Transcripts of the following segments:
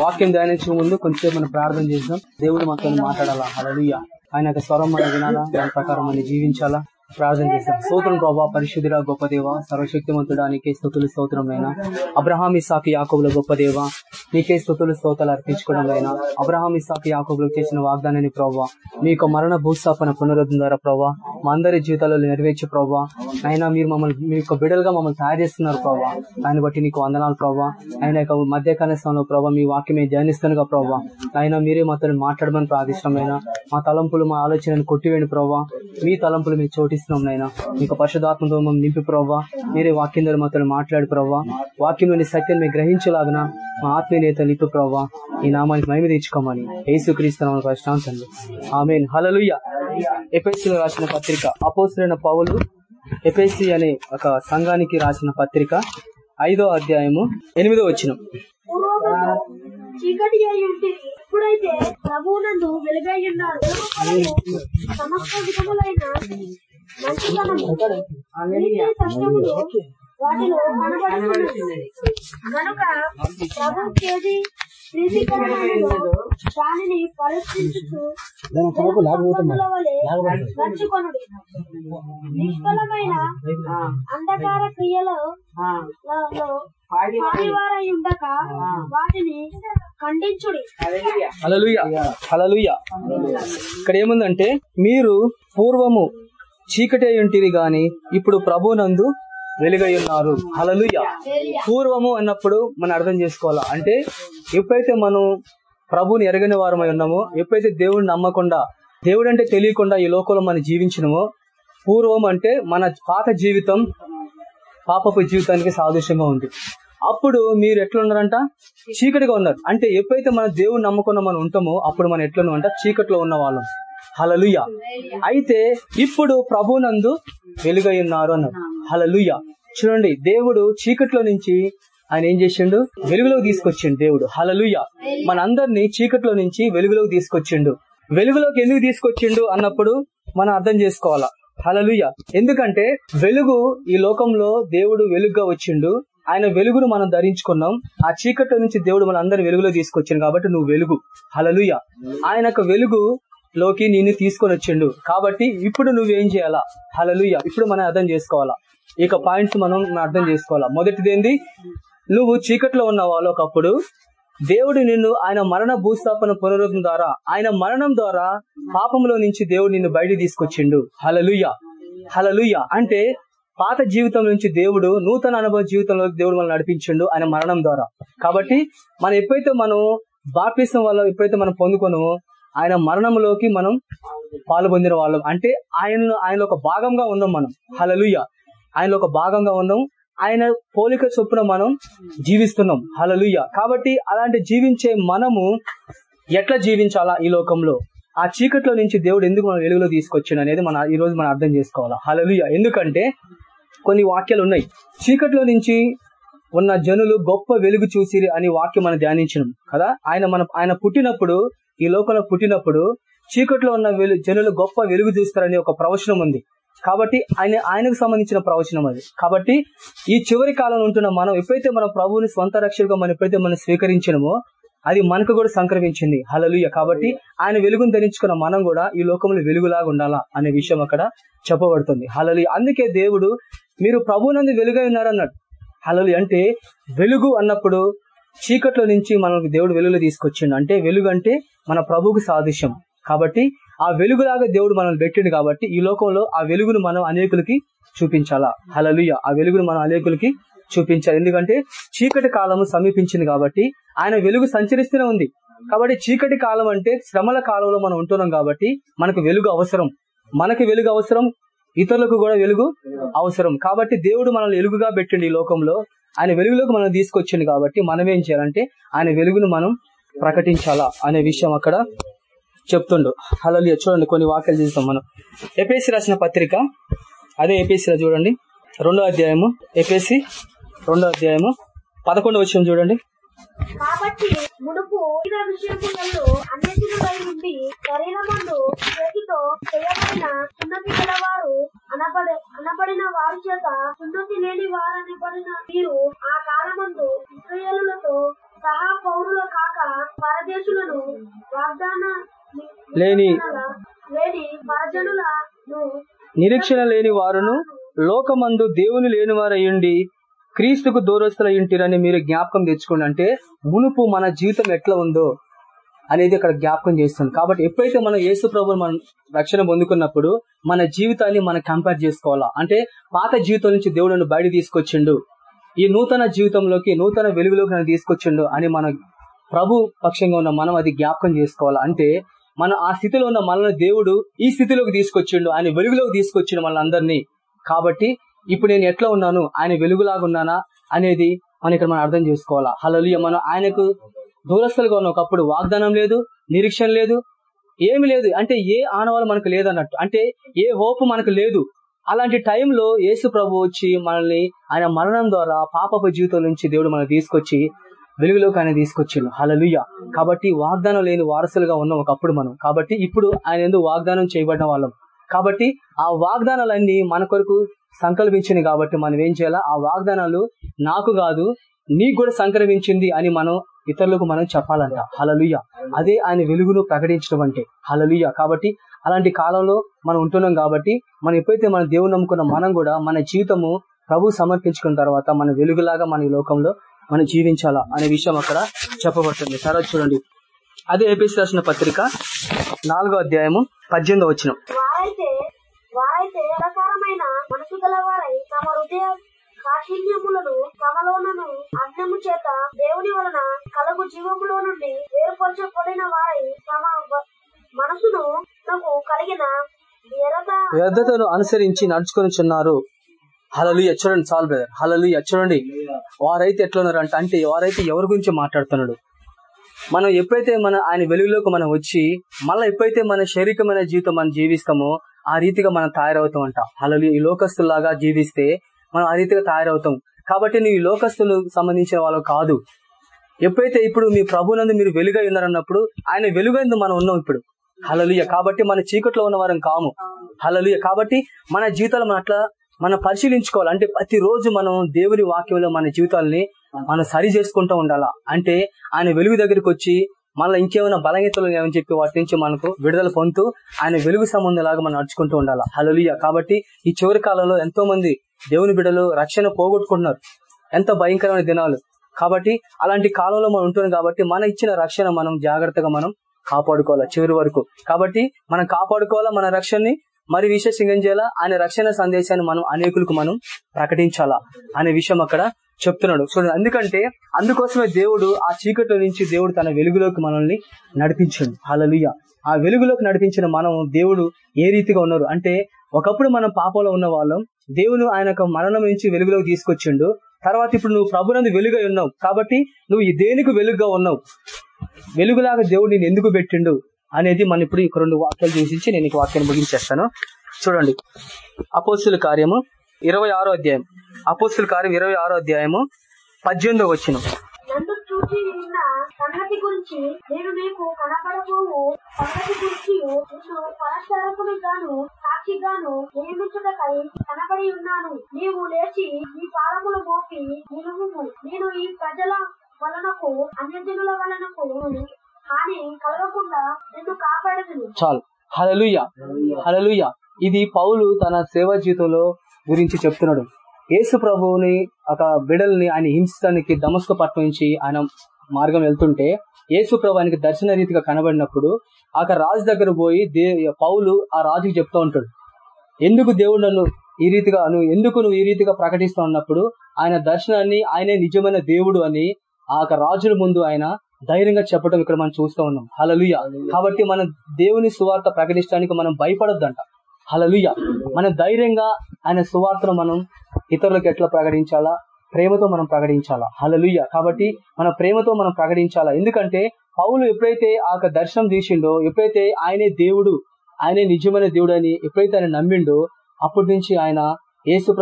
వాక్యం ధ్యానించే ముందు కొంచెం మనం ప్రార్థన చేద్దాం. దేవుడు మనతో మాట్లాడాలా? హలలుయ ఆయన యొక్క స్వరం మనం వినాలా? దాని ప్రకారం మనం జీవించాలా? ప్రార్థన చేస్తాం స్తోత్రం ప్రభా పరిశుద్ధుడ గొప్ప దేవ సర్వశక్తిమంతుడా నీకే స్థుతులు స్తోత్రమైన అబ్రహామి సాకి యాకబుల గొప్ప దేవ నీకే స్థుతులు స్తోతాలు అర్పించుకోవడం అబ్రహామి సాకి యాకబులకు చేసిన వాగ్దానాన్ని ప్రభావ మీ యొక్క మరణ భూస్థాపన పునరుద్ధం ద్వారా ప్రభావ మా అందరి జీవితాలలో నెరవేర్చే ప్రభావ అయినా మీరు మమ్మల్ని మీ యొక్క బిడలుగా మమ్మల్ని తయారు చేస్తున్నారు ప్రభావ దాన్ని బట్టి నీకు వందనాలు ప్రభావ ఆయన యొక్క మధ్య ప్రభావ మీ వాక్యమే ధ్యానిస్తానుగా ప్రభావ ఆయన మీరే మాతో మాట్లాడమని ప్రార్థిష్టమైన మా తలంపులు మా ఆలోచనను కొట్టివేయండి ప్రభావ మీ తలంపులు మీ చోటి ప్రార్థిస్తున్నాం నాయన. మీకు పరిశుధాత్మతో మమ్మల్ని నింపి ప్రవ్వా. మీరే వాక్యం ద్వారా మాతో మాట్లాడు ప్రవ్వా. వాక్యంలోని సత్యం మీరు గ్రహించలాగిన మా ఆత్మీయత నింపు ప్రవ్వా. ఈ నామానికి మహిమ తెచ్చుకోమని ఏసుక్రీస్తున్నాం క్రీస్తు ఆమె హలలుయ్య ఎపిఎస్సీలో రాసిన పత్రిక. అపోసరైన పౌలు ఎపిఎస్సి అనే ఒక సంఘానికి రాసిన పత్రిక ఐదో అధ్యాయము ఎనిమిదో వచ్చిన పూర్వము చీకటి అయి ఇప్పుడైతే ప్రభువునందు వెలుగై ఉన్నారు సమస్త విధములైన వాటిలో కనబడుతున్నది దానిని నిష్ఫలమైన అంధకార క్రియలో పాడివారై ఉండక వాటిని ఖండించుడి ఇక్కడ ఏముందంటే మీరు పూర్వము చీకటి అయి గాని ఇప్పుడు ప్రభునందు వెలుగై ఉన్నారు హలలుయ పూర్వము అన్నప్పుడు మనం అర్థం చేసుకోవాలా? అంటే ఎప్పుడైతే మనం ప్రభుని ఎరగని వారమై ఉన్నామో ఎప్పుడైతే దేవుడిని నమ్మకుండా దేవుడు అంటే తెలియకుండా ఈ లోకంలో మనం జీవించినమో పూర్వం అంటే మన పాత జీవితం పాపపు జీవితానికి సాదృశ్యంగా ఉంది. అప్పుడు మీరు ఎట్లున్నారంట? చీకటిగా ఉన్నారు. అంటే ఎప్పుడైతే మన దేవుడు నమ్మకుండా మనం ఉంటామో అప్పుడు మనం ఎట్లా అంట చీకట్లో ఉన్న వాళ్ళం హలలుయ అయితే ఇప్పుడు ప్రభునందు వెలుగై ఉన్నారు అన్నారు హలలుయ చూడండి దేవుడు చీకట్లో నుంచి ఆయన ఏం చేసిండు? వెలుగులోకి తీసుకొచ్చిండు దేవుడు. హలలుయ మనందరినీ చీకట్లో నుంచి వెలుగులోకి తీసుకొచ్చిండు. వెలుగులోకి ఎందుకు తీసుకొచ్చిండు అన్నప్పుడు మనం అర్థం చేసుకోవాలా? హలలుయ ఎందుకంటే వెలుగు ఈ లోకంలో దేవుడు వెలుగుగా వచ్చిండు. ఆయన వెలుగును మనం ధరించుకున్నాం. ఆ చీకట్లో నుంచి దేవుడు మన అందరి వెలుగులో తీసుకొచ్చిండు కాబట్టి నువ్వు వెలుగు. హలలుయ ఆయన యొక్క వెలుగు లోకి నిన్ను తీసుకొని వచ్చిండు. కాబట్టి ఇప్పుడు నువ్వేం చేయాలా? హలలుయ ఇప్పుడు మనం అర్థం చేసుకోవాలా? ఇక పాయింట్స్ మనం అర్థం చేసుకోవాలా? మొదటిది ఏంది నువ్వు చీకట్లో ఉన్న వాళ్ళు ఒకప్పుడు దేవుడు నిన్ను ఆయన మరణ భూస్థాపన పునరుద్ధం ద్వారా ఆయన మరణం ద్వారా పాపంలో నుంచి దేవుడు నిన్ను బయట తీసుకొచ్చిండు. హలలుయ్య హలలుయ్య అంటే పాత జీవితం నుంచి దేవుడు నూతన అనుభవ జీవితంలో దేవుడు మనం నడిపించిండు ఆయన మరణం ద్వారా. కాబట్టి మనం ఎప్పుడైతే మనం బాప్తిసం వల్ల ఎప్పుడైతే మనం పొందుకున్నామో ఆయన మరణంలోకి మనం పాలు పొందిన వాళ్ళం. అంటే ఆయన ఆయన ఒక భాగంగా ఉన్నాం మనం. హలలుయ ఆయన ఒక భాగంగా ఉన్నాం ఆయన పోలిక చొప్పున మనం జీవిస్తున్నాం. హలలుయ కాబట్టి అలాంటి జీవించే మనము ఎట్లా జీవించాలా ఈ లోకంలో? ఆ చీకట్లో నుంచి దేవుడు ఎందుకు మనం వెలుగులో తీసుకొచ్చాడు అనేది మన ఈ రోజు మనం అర్థం చేసుకోవాలా? హలలుయ ఎందుకంటే కొన్ని వాక్యాలు ఉన్నాయి. చీకట్లో నుంచి ఉన్న జనులు గొప్ప వెలుగు చూసిరి అని వాక్యం మనం ధ్యానించినాం కదా? ఆయన మన ఆయన పుట్టినప్పుడు ఈ లోకంలో పుట్టినప్పుడు చీకట్లో ఉన్న వెలు జనులు గొప్ప వెలుగు చూస్తారని ఒక ప్రవచనం ఉంది. కాబట్టి ఆయన ఆయనకు సంబంధించిన ప్రవచనం అది. కాబట్టి ఈ చివరి కాలంలో ఉంటున్న మనం ఎప్పుడైతే మన ప్రభువుని స్వంత రక్షకుగా మనం ఎప్పుడైతే మనం స్వీకరించినమో అది మనకు కూడా సంక్రమించింది. హలలుయ కాబట్టి ఆయన వెలుగును ధరించుకున్న మనం కూడా ఈ లోకంలో వెలుగులాగా ఉండాలా అనే విషయం అక్కడ చెప్పబడుతుంది. హలలు అందుకే దేవుడు మీరు ప్రభువునందు వెలుగై ఉన్నారన్నాడు. హలలు అంటే వెలుగు అన్నప్పుడు చీకట్లో నుంచి మనకు దేవుడు వెలుగులో తీసుకొచ్చిండు. అంటే వెలుగు అంటే మన ప్రభువుకు సాదృశ్యం. కాబట్టి ఆ వెలుగులాగా దేవుడు మనల్ని పెట్టిండు కాబట్టి ఈ లోకంలో ఆ వెలుగును మనం అనేకులకి చూపించాలా? హలలుయ ఆ వెలుగును మనం అనేకులకి చూపించాలి. ఎందుకంటే చీకటి కాలము సమీపించింది కాబట్టి ఆయన వెలుగు సంచరిస్తూనే ఉంది. కాబట్టి చీకటి కాలం అంటే శ్రమల కాలంలో మనం ఉంటున్నాం కాబట్టి మనకు వెలుగు అవసరం. మనకి వెలుగు అవసరం ఇతరులకు కూడా వెలుగు అవసరం. కాబట్టి దేవుడు మనల్ని వెలుగుగా పెట్టిండు ఈ లోకంలో. ఆయన వెలుగులోకి మనం తీసుకొచ్చిండు కాబట్టి మనం ఏం చేయాలంటే ఆయన వెలుగును మనం ప్రకటించాలా అనే విషయం అక్కడ చెప్తుండు. హలలియ చూడండి కొన్ని వాక్యాలు చూస్తాం మనం. ఎపిఎస్సి రాసిన పత్రిక అదే ఎపిఎస్సి చూడండి. రెండో అధ్యాయము ఎపిఎస్సి రెండో అధ్యాయము పదకొండో విషయం చూడండి. కాబట్టి మునుపు ఇతర విషయములలో అన్యజనులై ఉండి శరీరమందు చేతితో చేయబడిన సున్నతి గలవారు అనబడి అనబడిన వారి చేత సున్నతి లేని వారనబడిన మీరు ఆ కాలమందు ఇస్రాయేలులతో సహా పౌరులు కాక పరదేశులను వాగ్దాన లేని లేని పరజనులను నిరీక్షణ లేని వారును లోకమందు దేవుని లేని క్రీస్తుకు దూరస్తుల ఇంటిరని మీరు జ్ఞాపకం తెచ్చుకోండి. అంటే మునుపు మన జీవితం ఎట్లా ఉందో అనేది ఇక్కడ జ్ఞాపకం చేస్తుంది. కాబట్టి ఎప్పుడైతే మనం యేసు ప్రభు మనం రక్షణ పొందుకున్నప్పుడు మన జీవితాన్ని మనం కంపేర్ చేసుకోవాలా? అంటే పాత జీవితం నుంచి దేవుడు బయట తీసుకొచ్చిండు. ఈ నూతన జీవితంలోకి నూతన వెలుగులోకి నన్ను తీసుకొచ్చిండు అని మన ప్రభు పక్షంగా ఉన్న మనం అది జ్ఞాపకం చేసుకోవాలి? అంటే మన ఆ స్థితిలో ఉన్న మనల్ని దేవుడు ఈ స్థితిలోకి తీసుకొచ్చిండు ఆయన వెలుగులోకి తీసుకొచ్చిండు మనందరినీ కాబట్టి ఇప్పుడు నేను ఎట్లా ఉన్నాను? ఆయన వెలుగులాగా ఉన్నానా? అనేది మనం ఇక్కడ మనం అర్థం చేసుకోవాలా. హలలియ మనం ఆయనకు దూరస్తులుగా ఉన్న. ఒకప్పుడు వాగ్దానం లేదు నిరీక్షణ లేదు ఏమి లేదు. అంటే ఏ ఆనవాళ్ళు మనకు లేదన్నట్టు. అంటే ఏ హోప్ మనకు లేదు. అలాంటి టైంలో యేసు ప్రభు వచ్చి మనల్ని ఆయన మరణం ద్వారా పాపపు జీవితం నుంచి దేవుడు మనం తీసుకొచ్చి వెలుగులోకి ఆయన తీసుకొచ్చిండు. హలలుయ కాబట్టి వాగ్దానం లేని వారసులుగా ఉన్నాం ఒకప్పుడు మనం. కాబట్టి ఇప్పుడు ఆయన ఎందుకు వాగ్దానం చేయబడిన వాళ్ళం? కాబట్టి ఆ వాగ్దానాలన్నీ మన కొరకు సంకల్పించింది కాబట్టి మనం ఏం చేయాలా? ఆ వాగ్దానాలు నాకు కాదు నీకు కూడా సంక్రమించింది అని మనం ఇతరులకు మనం చెప్పాలంట. హలలుయ అదే ఆయన వెలుగును ప్రకటించడం అంటే. హలలుయ కాబట్టి అలాంటి కాలంలో మనం ఉంటున్నాం కాబట్టి మనం ఎప్పుడైతే మన దేవుని నమ్ముకున్న మనం కూడా మన జీవితము ప్రభు సమర్పించుకున్న తర్వాత మన వెలుగులాగా మన ఈ లోకంలో మనం జీవించాలా అనే విషయం అక్కడ చెప్పబడుతుంది. తర్వాత చూడండి. అదే ఏపీసీ రాసిన పత్రిక నాలుగో అధ్యాయము పద్దెనిమిదో వచ్చిన వారైతే వారైతే ప్రకారమైన మనసు గలవారై తమ హృదయ కాఠిన్యములను తమలోనను చేత దేవుని వలన కలుగు జీవములో నుండి వేరుపరచబడిన వారై తమ వ- మనసును నాకు కలిగిన వ్యర్థతను అనుసరించి నడుచుకొని హలలు చూడండి చాలు బ్రదర్. హలలు చూడండి. వారైతే ఎట్లున్నారు అంటే అంటే వారైతే ఎవరి గురించి మాట్లాడుతున్నాడు? మనం ఎప్పుడైతే మన ఆయన వెలుగులోకి మనం వచ్చి మళ్ళీ ఎప్పుడైతే మన శారీరకమైన జీవితం మనం జీవిస్తామో ఆ రీతిగా మనం తయారవుతాం అంట అలా ఈ లోకస్తులాగా జీవిస్తే మనం ఆ రీతిగా తయారవుతాం. కాబట్టి నువ్వు ఈ లోకస్తులకు సంబంధించిన వాళ్ళు కాదు. ఎప్పుడైతే ఇప్పుడు మీ ప్రభునందు మీరు వెలుగై ఉన్నారన్నప్పుడు ఆయన వెలుగైందు మనం ఉన్నాం ఇప్పుడు. హలలుయ కాబట్టి మన చీకట్లో ఉన్న వారం కాము. హలలుయ కాబట్టి మన జీవితాలు మనం అట్లా మనం పరిశీలించుకోవాలి. అంటే ప్రతిరోజు మనం దేవుని వాక్యంలో మన జీవితాలని మనం సరి చేసుకుంటూ ఉండాలా? అంటే ఆయన వెలుగు దగ్గరికి వచ్చి మళ్ళీ ఇంకేమైనా బలహీతలు ఏమని చెప్పి వాటి నుంచి మనకు విడుదల పొందుతూ ఆయన వెలుగు సంబంధంలాగా మనం నడుచుకుంటూ ఉండాలా? హలోలియ కాబట్టి ఈ చివరి కాలంలో ఎంతో మంది దేవుని బిడ్డలు రక్షణ పోగొట్టుకుంటున్నారు. ఎంతో భయంకరమైన దినాలు. కాబట్టి అలాంటి కాలంలో మనం ఉంటున్నాం కాబట్టి మన ఇచ్చిన రక్షణ మనం జాగ్రత్తగా మనం కాపాడుకోవాలా చివరి వరకు. కాబట్టి మనం కాపాడుకోవాలా మన రక్షణని? మరి విశేషంగా ఏం చేయాలా? ఆయన రక్షణ సందేశాన్ని మనం అనేకులకు మనం ప్రకటించాలా? అనే విషయం అక్కడ చెప్తున్నాడు. చూడండి ఎందుకంటే అందుకోసమే దేవుడు ఆ చీకట్లో నుంచి దేవుడు తన వెలుగులోకి మనల్ని నడిపించాడు. హలలుయ ఆ వెలుగులోకి నడిపించిన మనం దేవుడు ఏ రీతిగా ఉన్నారు? అంటే ఒకప్పుడు మనం పాపంలో ఉన్న వాళ్ళం దేవుడు ఆయన మరణం నుంచి వెలుగులోకి తీసుకొచ్చిండు. తర్వాత ఇప్పుడు నువ్వు ప్రభునందు వెలుగై ఉన్నావు. కాబట్టి నువ్వు ఈ దేనికి వెలుగుగా ఉన్నావు? వెలుగులాగా దేవుడు నేను ఎందుకు పెట్టిండు అనేది మనం ఇప్పుడు రెండు వాక్యాలు చూసించి నేను ఈ వాక్యాన్ని ముగించేస్తాను. చూడండి. అపోస్తుల కార్యము ఇరవై ఆరో అధ్యాయం. అపోస్తుల కార్యం ఇరవై ఆరో అధ్యాయము పద్దెనిమిదో వచ్చిన నన్ను చూచి ఉన్న సంగతి గురించి నేను నీకు కనపడబోవు సంగతి గురించి నిన్ను పరస్పరకుని గాను సాక్షిగాను నియమించుటకై కనబడి ఉన్నాను. నీవు లేచి నీ పాదములు మోపి నిలువుము నేను ఈ ప్రజల వలనకు అన్యజనుల వలనకు హాని కలగకుండా నిన్ను కాపాడదును. చాలు. హలలుయ హలలుయ ఇది పౌలు తన సేవా జీవితంలో గురించి చెప్తున్నాడు. యేసు ప్రభువుని ఒక బిడల్ని ఆయన హింసడానికి దమస్క నుంచి ఆయన మార్గం వెళ్తుంటే యేసు ప్రభు ఆయనకి దర్శన రీతిగా కనబడినప్పుడు ఆ రాజు దగ్గర పోయి పౌలు ఆ రాజుకి చెప్తూ ఉంటాడు. ఎందుకు దేవుడు నన్ను ఈ రీతిగా నువ్వు ఎందుకు నువ్వు ఈ రీతిగా ప్రకటిస్తా ఉన్నప్పుడు ఆయన దర్శనాన్ని ఆయనే నిజమైన దేవుడు అని ఆ రాజుల ముందు ఆయన ధైర్యంగా చెప్పడం ఇక్కడ మనం చూస్తూ ఉన్నాం. హలలుయ కాబట్టి మనం దేవుని సువార్త ప్రకటించడానికి మనం భయపడొద్దంట. హలలుయ మన ధైర్యంగా ఆయన సువార్తను మనం ఇతరులకు ఎట్లా ప్రకటించాలా? ప్రేమతో మనం ప్రకటించాలా? హలలుయ కాబట్టి మన ప్రేమతో మనం ప్రకటించాలా? ఎందుకంటే పౌలు ఎప్పుడైతే ఆ దర్శనం తీసిండో ఎప్పుడైతే ఆయనే దేవుడు ఆయనే నిజమైన దేవుడు అని ఎప్పుడైతే ఆయన నమ్మిండో అప్పటి నుంచి ఆయన యేసు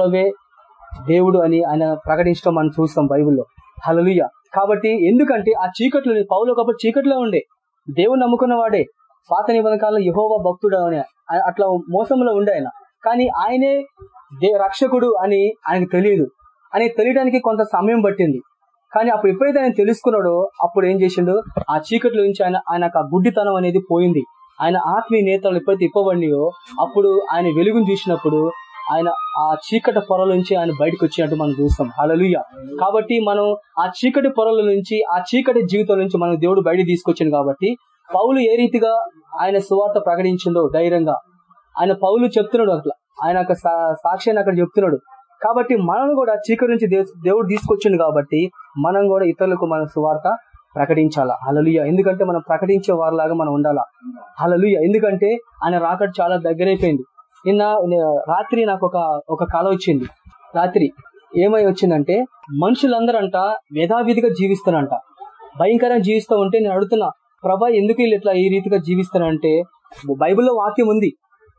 దేవుడు అని ఆయన ప్రకటించడం మనం చూస్తాం బైబిల్లో. హలలుయ కాబట్టి ఎందుకంటే ఆ చీకట్లో పౌలు ఒకప్పుడు చీకట్లో ఉండే. దేవుడు నమ్ముకున్న వాడే పాత నిబంధన కాలంలో యహోవా భక్తుడు అని అట్లా మోసంలో ఉండే ఆయన. కానీ ఆయనే దే రక్షకుడు అని ఆయనకు తెలియదు అని తెలియడానికి కొంత సమయం పట్టింది. కానీ అప్పుడు ఎప్పుడైతే ఆయన తెలుసుకున్నాడో అప్పుడు ఏం చేసిండు? ఆ చీకట్లో నుంచి ఆయన ఆయనకు ఆ గుడ్డితనం అనేది పోయింది. ఆయన ఆత్మీయ నేతలు ఎప్పుడైతే ఇప్పబడినాయో అప్పుడు ఆయన వెలుగును చూసినప్పుడు ఆయన ఆ చీకటి పొరల నుంచి ఆయన బయటకు వచ్చినట్టు మనం చూస్తాం. హలలుయ కాబట్టి మనం ఆ చీకటి పొరల నుంచి ఆ చీకటి జీవితం నుంచి మనం దేవుడు బయట తీసుకొచ్చాను కాబట్టి పౌలు ఏ రీతిగా ఆయన సువార్త ప్రకటించిందో ధైర్యంగా. ఆయన పౌలు చెప్తున్నాడు అట్లా. ఆయన యొక్క సాక్ష్యాన్ని అక్కడ చెప్తున్నాడు. కాబట్టి మనం కూడా చీకటి నుంచి దేవుడు తీసుకొచ్చిండు కాబట్టి మనం కూడా ఇతరులకు మన సువార్త ప్రకటించాలా? హలలుయ ఎందుకంటే మనం ప్రకటించే వారిలాగా మనం ఉండాలా? హలలుయ ఎందుకంటే ఆయన రాకడ చాలా దగ్గరైపోయింది. నిన్న రాత్రి నాకు ఒక ఒక కళ వచ్చింది. రాత్రి ఏమై వచ్చిందంటే మనుషులందరంట మేధావిధిగా జీవిస్తారంట. భయంకరంగా జీవిస్తూ ఉంటే నేను అడుగుతున్నా ప్రభా ఎందుకు వీళ్ళు ఇట్లా ఈ రీతిగా జీవిస్తారంటే బైబిల్లో వాక్యం ఉంది.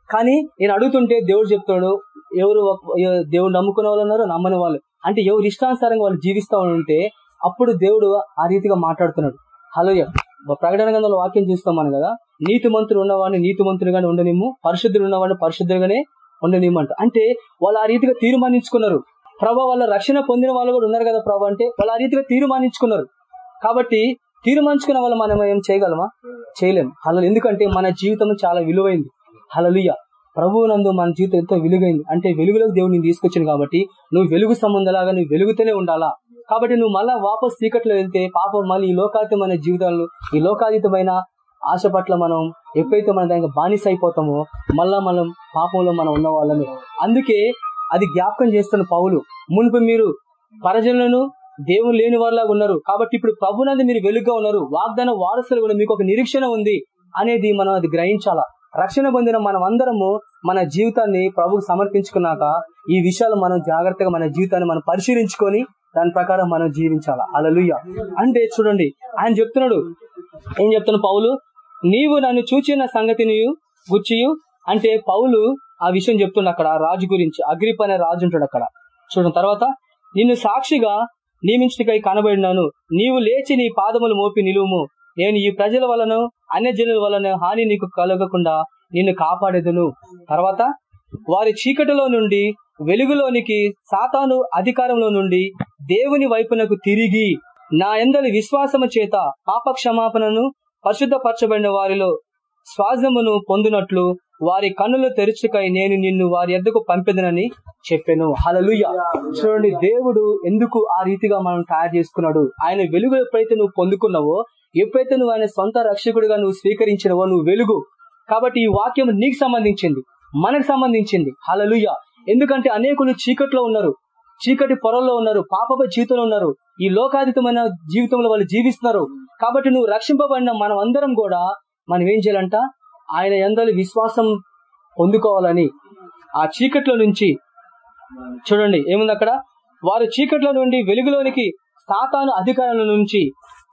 కానీ నేను అడుగుతుంటే దేవుడు చెప్తాడు ఎవరు దేవుడు నమ్ముకునే వాళ్ళు ఉన్నారు నమ్మని వాళ్ళు. అంటే ఎవరు ఇష్టానుసారంగా వాళ్ళు జీవిస్తా ఉంటే అప్పుడు దేవుడు ఆ రీతిగా మాట్లాడుతున్నాడు. హలో ప్రకటన గంధంలో వాక్యం చూస్తాం మనం కదా నీతి మంత్రులు ఉన్నవాడిని నీతి మంత్రులుగానే ఉండనిమ్ము పరిశుద్ధులు ఉన్నవాడిని పరిశుద్ధులుగానే ఉండనిమ్మంట అంటే వాళ్ళు ఆ రీతిగా తీర్మానించుకున్నారు. ప్రభా వాళ్ళ రక్షణ పొందిన వాళ్ళు కూడా ఉన్నారు కదా ప్రభా అంటే వాళ్ళు ఆ రీతిగా తీర్మానించుకున్నారు. కాబట్టి తీర్మానించుకున్న వాళ్ళు మనం ఏం చేయగలమా? చేయలేం. అలా ఎందుకంటే మన జీవితం చాలా విలువైంది. హలలుయ ప్రభువు నందు మన జీవితం ఎంతో వెలుగైంది. అంటే వెలుగులోకి దేవుడు నేను తీసుకొచ్చాను కాబట్టి నువ్వు వెలుగు సంబంధలాగా నువ్వు వెలుగుతూనే ఉండాలా? కాబట్టి నువ్వు మళ్ళా వాపస్ చీకట్లో వెళ్తే పాపం మళ్ళీ ఈ లోకాతీతమైన జీవితాలు ఈ లోకాతీతమైన ఆశ పట్ల మనం ఎప్పుడైతే మన దానికి బానిస అయిపోతామో మళ్ళా మనం పాపంలో మనం ఉన్న వాళ్ళమే అందుకే అది జ్ఞాపకం చేస్తున్న పౌలు మునుపు మీరు పరజనులను దేవుడు లేని వారిలాగా ఉన్నారు. కాబట్టి ఇప్పుడు ప్రభునందు మీరు వెలుగుగా ఉన్నారు. వాగ్దాన వారసులు కూడా మీకు ఒక నిరీక్షణ ఉంది అనేది మనం అది గ్రహించాలా? రక్షణ పొందిన మనం అందరము మన జీవితాన్ని ప్రభుకు సమర్పించుకున్నాక ఈ విషయాలు మనం జాగ్రత్తగా మన జీవితాన్ని మనం పరిశీలించుకొని దాని ప్రకారం మనం జీవించాలా? అలలుయ్య అంటే చూడండి ఆయన చెప్తున్నాడు. ఏం చెప్తున్న పౌలు? నీవు నన్ను చూచిన సంగతిని గుచ్చియు. అంటే పౌలు ఆ విషయం చెప్తుండ అక్కడ రాజు గురించి. అగ్రిప్ అనే రాజు ఉంటాడు అక్కడ. చూడండి తర్వాత నిన్ను సాక్షిగా నియమించుటకై కనబడినాను. నీవు లేచి నీ పాదములు మోపి నిలువుము. నేను ఈ ప్రజల వలన అన్యజనుల వలన హాని నీకు కలగకుండా నిన్ను కాపాడేదును. తర్వాత వారి చీకటిలో నుండి వెలుగులోనికి సాతాను అధికారంలో నుండి దేవుని వైపునకు తిరిగి నా ఎందలి విశ్వాసము చేత పాప క్షమాపణను పరిశుద్ధపరచబడిన వారిలో స్వాజమును పొందినట్లు వారి కన్నులు తెరుచుకై నేను నిన్ను వారి ఎద్దకు పంపెదనని చెప్పాను. హలలుయ చూడండి దేవుడు ఎందుకు ఆ రీతిగా మనం తయారు చేసుకున్నాడు? ఆయన వెలుగు ఎప్పుడైతే నువ్వు పొందుకున్నావో ఎప్పుడైతే నువ్వు ఆయన సొంత రక్షకుడిగా నువ్వు స్వీకరించినవో నువ్వు వెలుగు. కాబట్టి ఈ వాక్యం నీకు సంబంధించింది మనకు సంబంధించింది. హలలుయ ఎందుకంటే అనేకులు చీకట్లో ఉన్నారు చీకటి పొరల్లో ఉన్నారు పాపప జీవితంలో ఉన్నారు. ఈ లోకాతీతమైన జీవితంలో వాళ్ళు జీవిస్తున్నారు. కాబట్టి నువ్వు రక్షింపబడిన మనం అందరం కూడా మనం ఏం చేయాలంట? ఆయన ఎందలి విశ్వాసం పొందుకోవాలని ఆ చీకట్లో నుంచి చూడండి ఏముంది అక్కడ? వారు చీకట్లో నుండి వెలుగులోనికి సాతాను అధికారుల నుంచి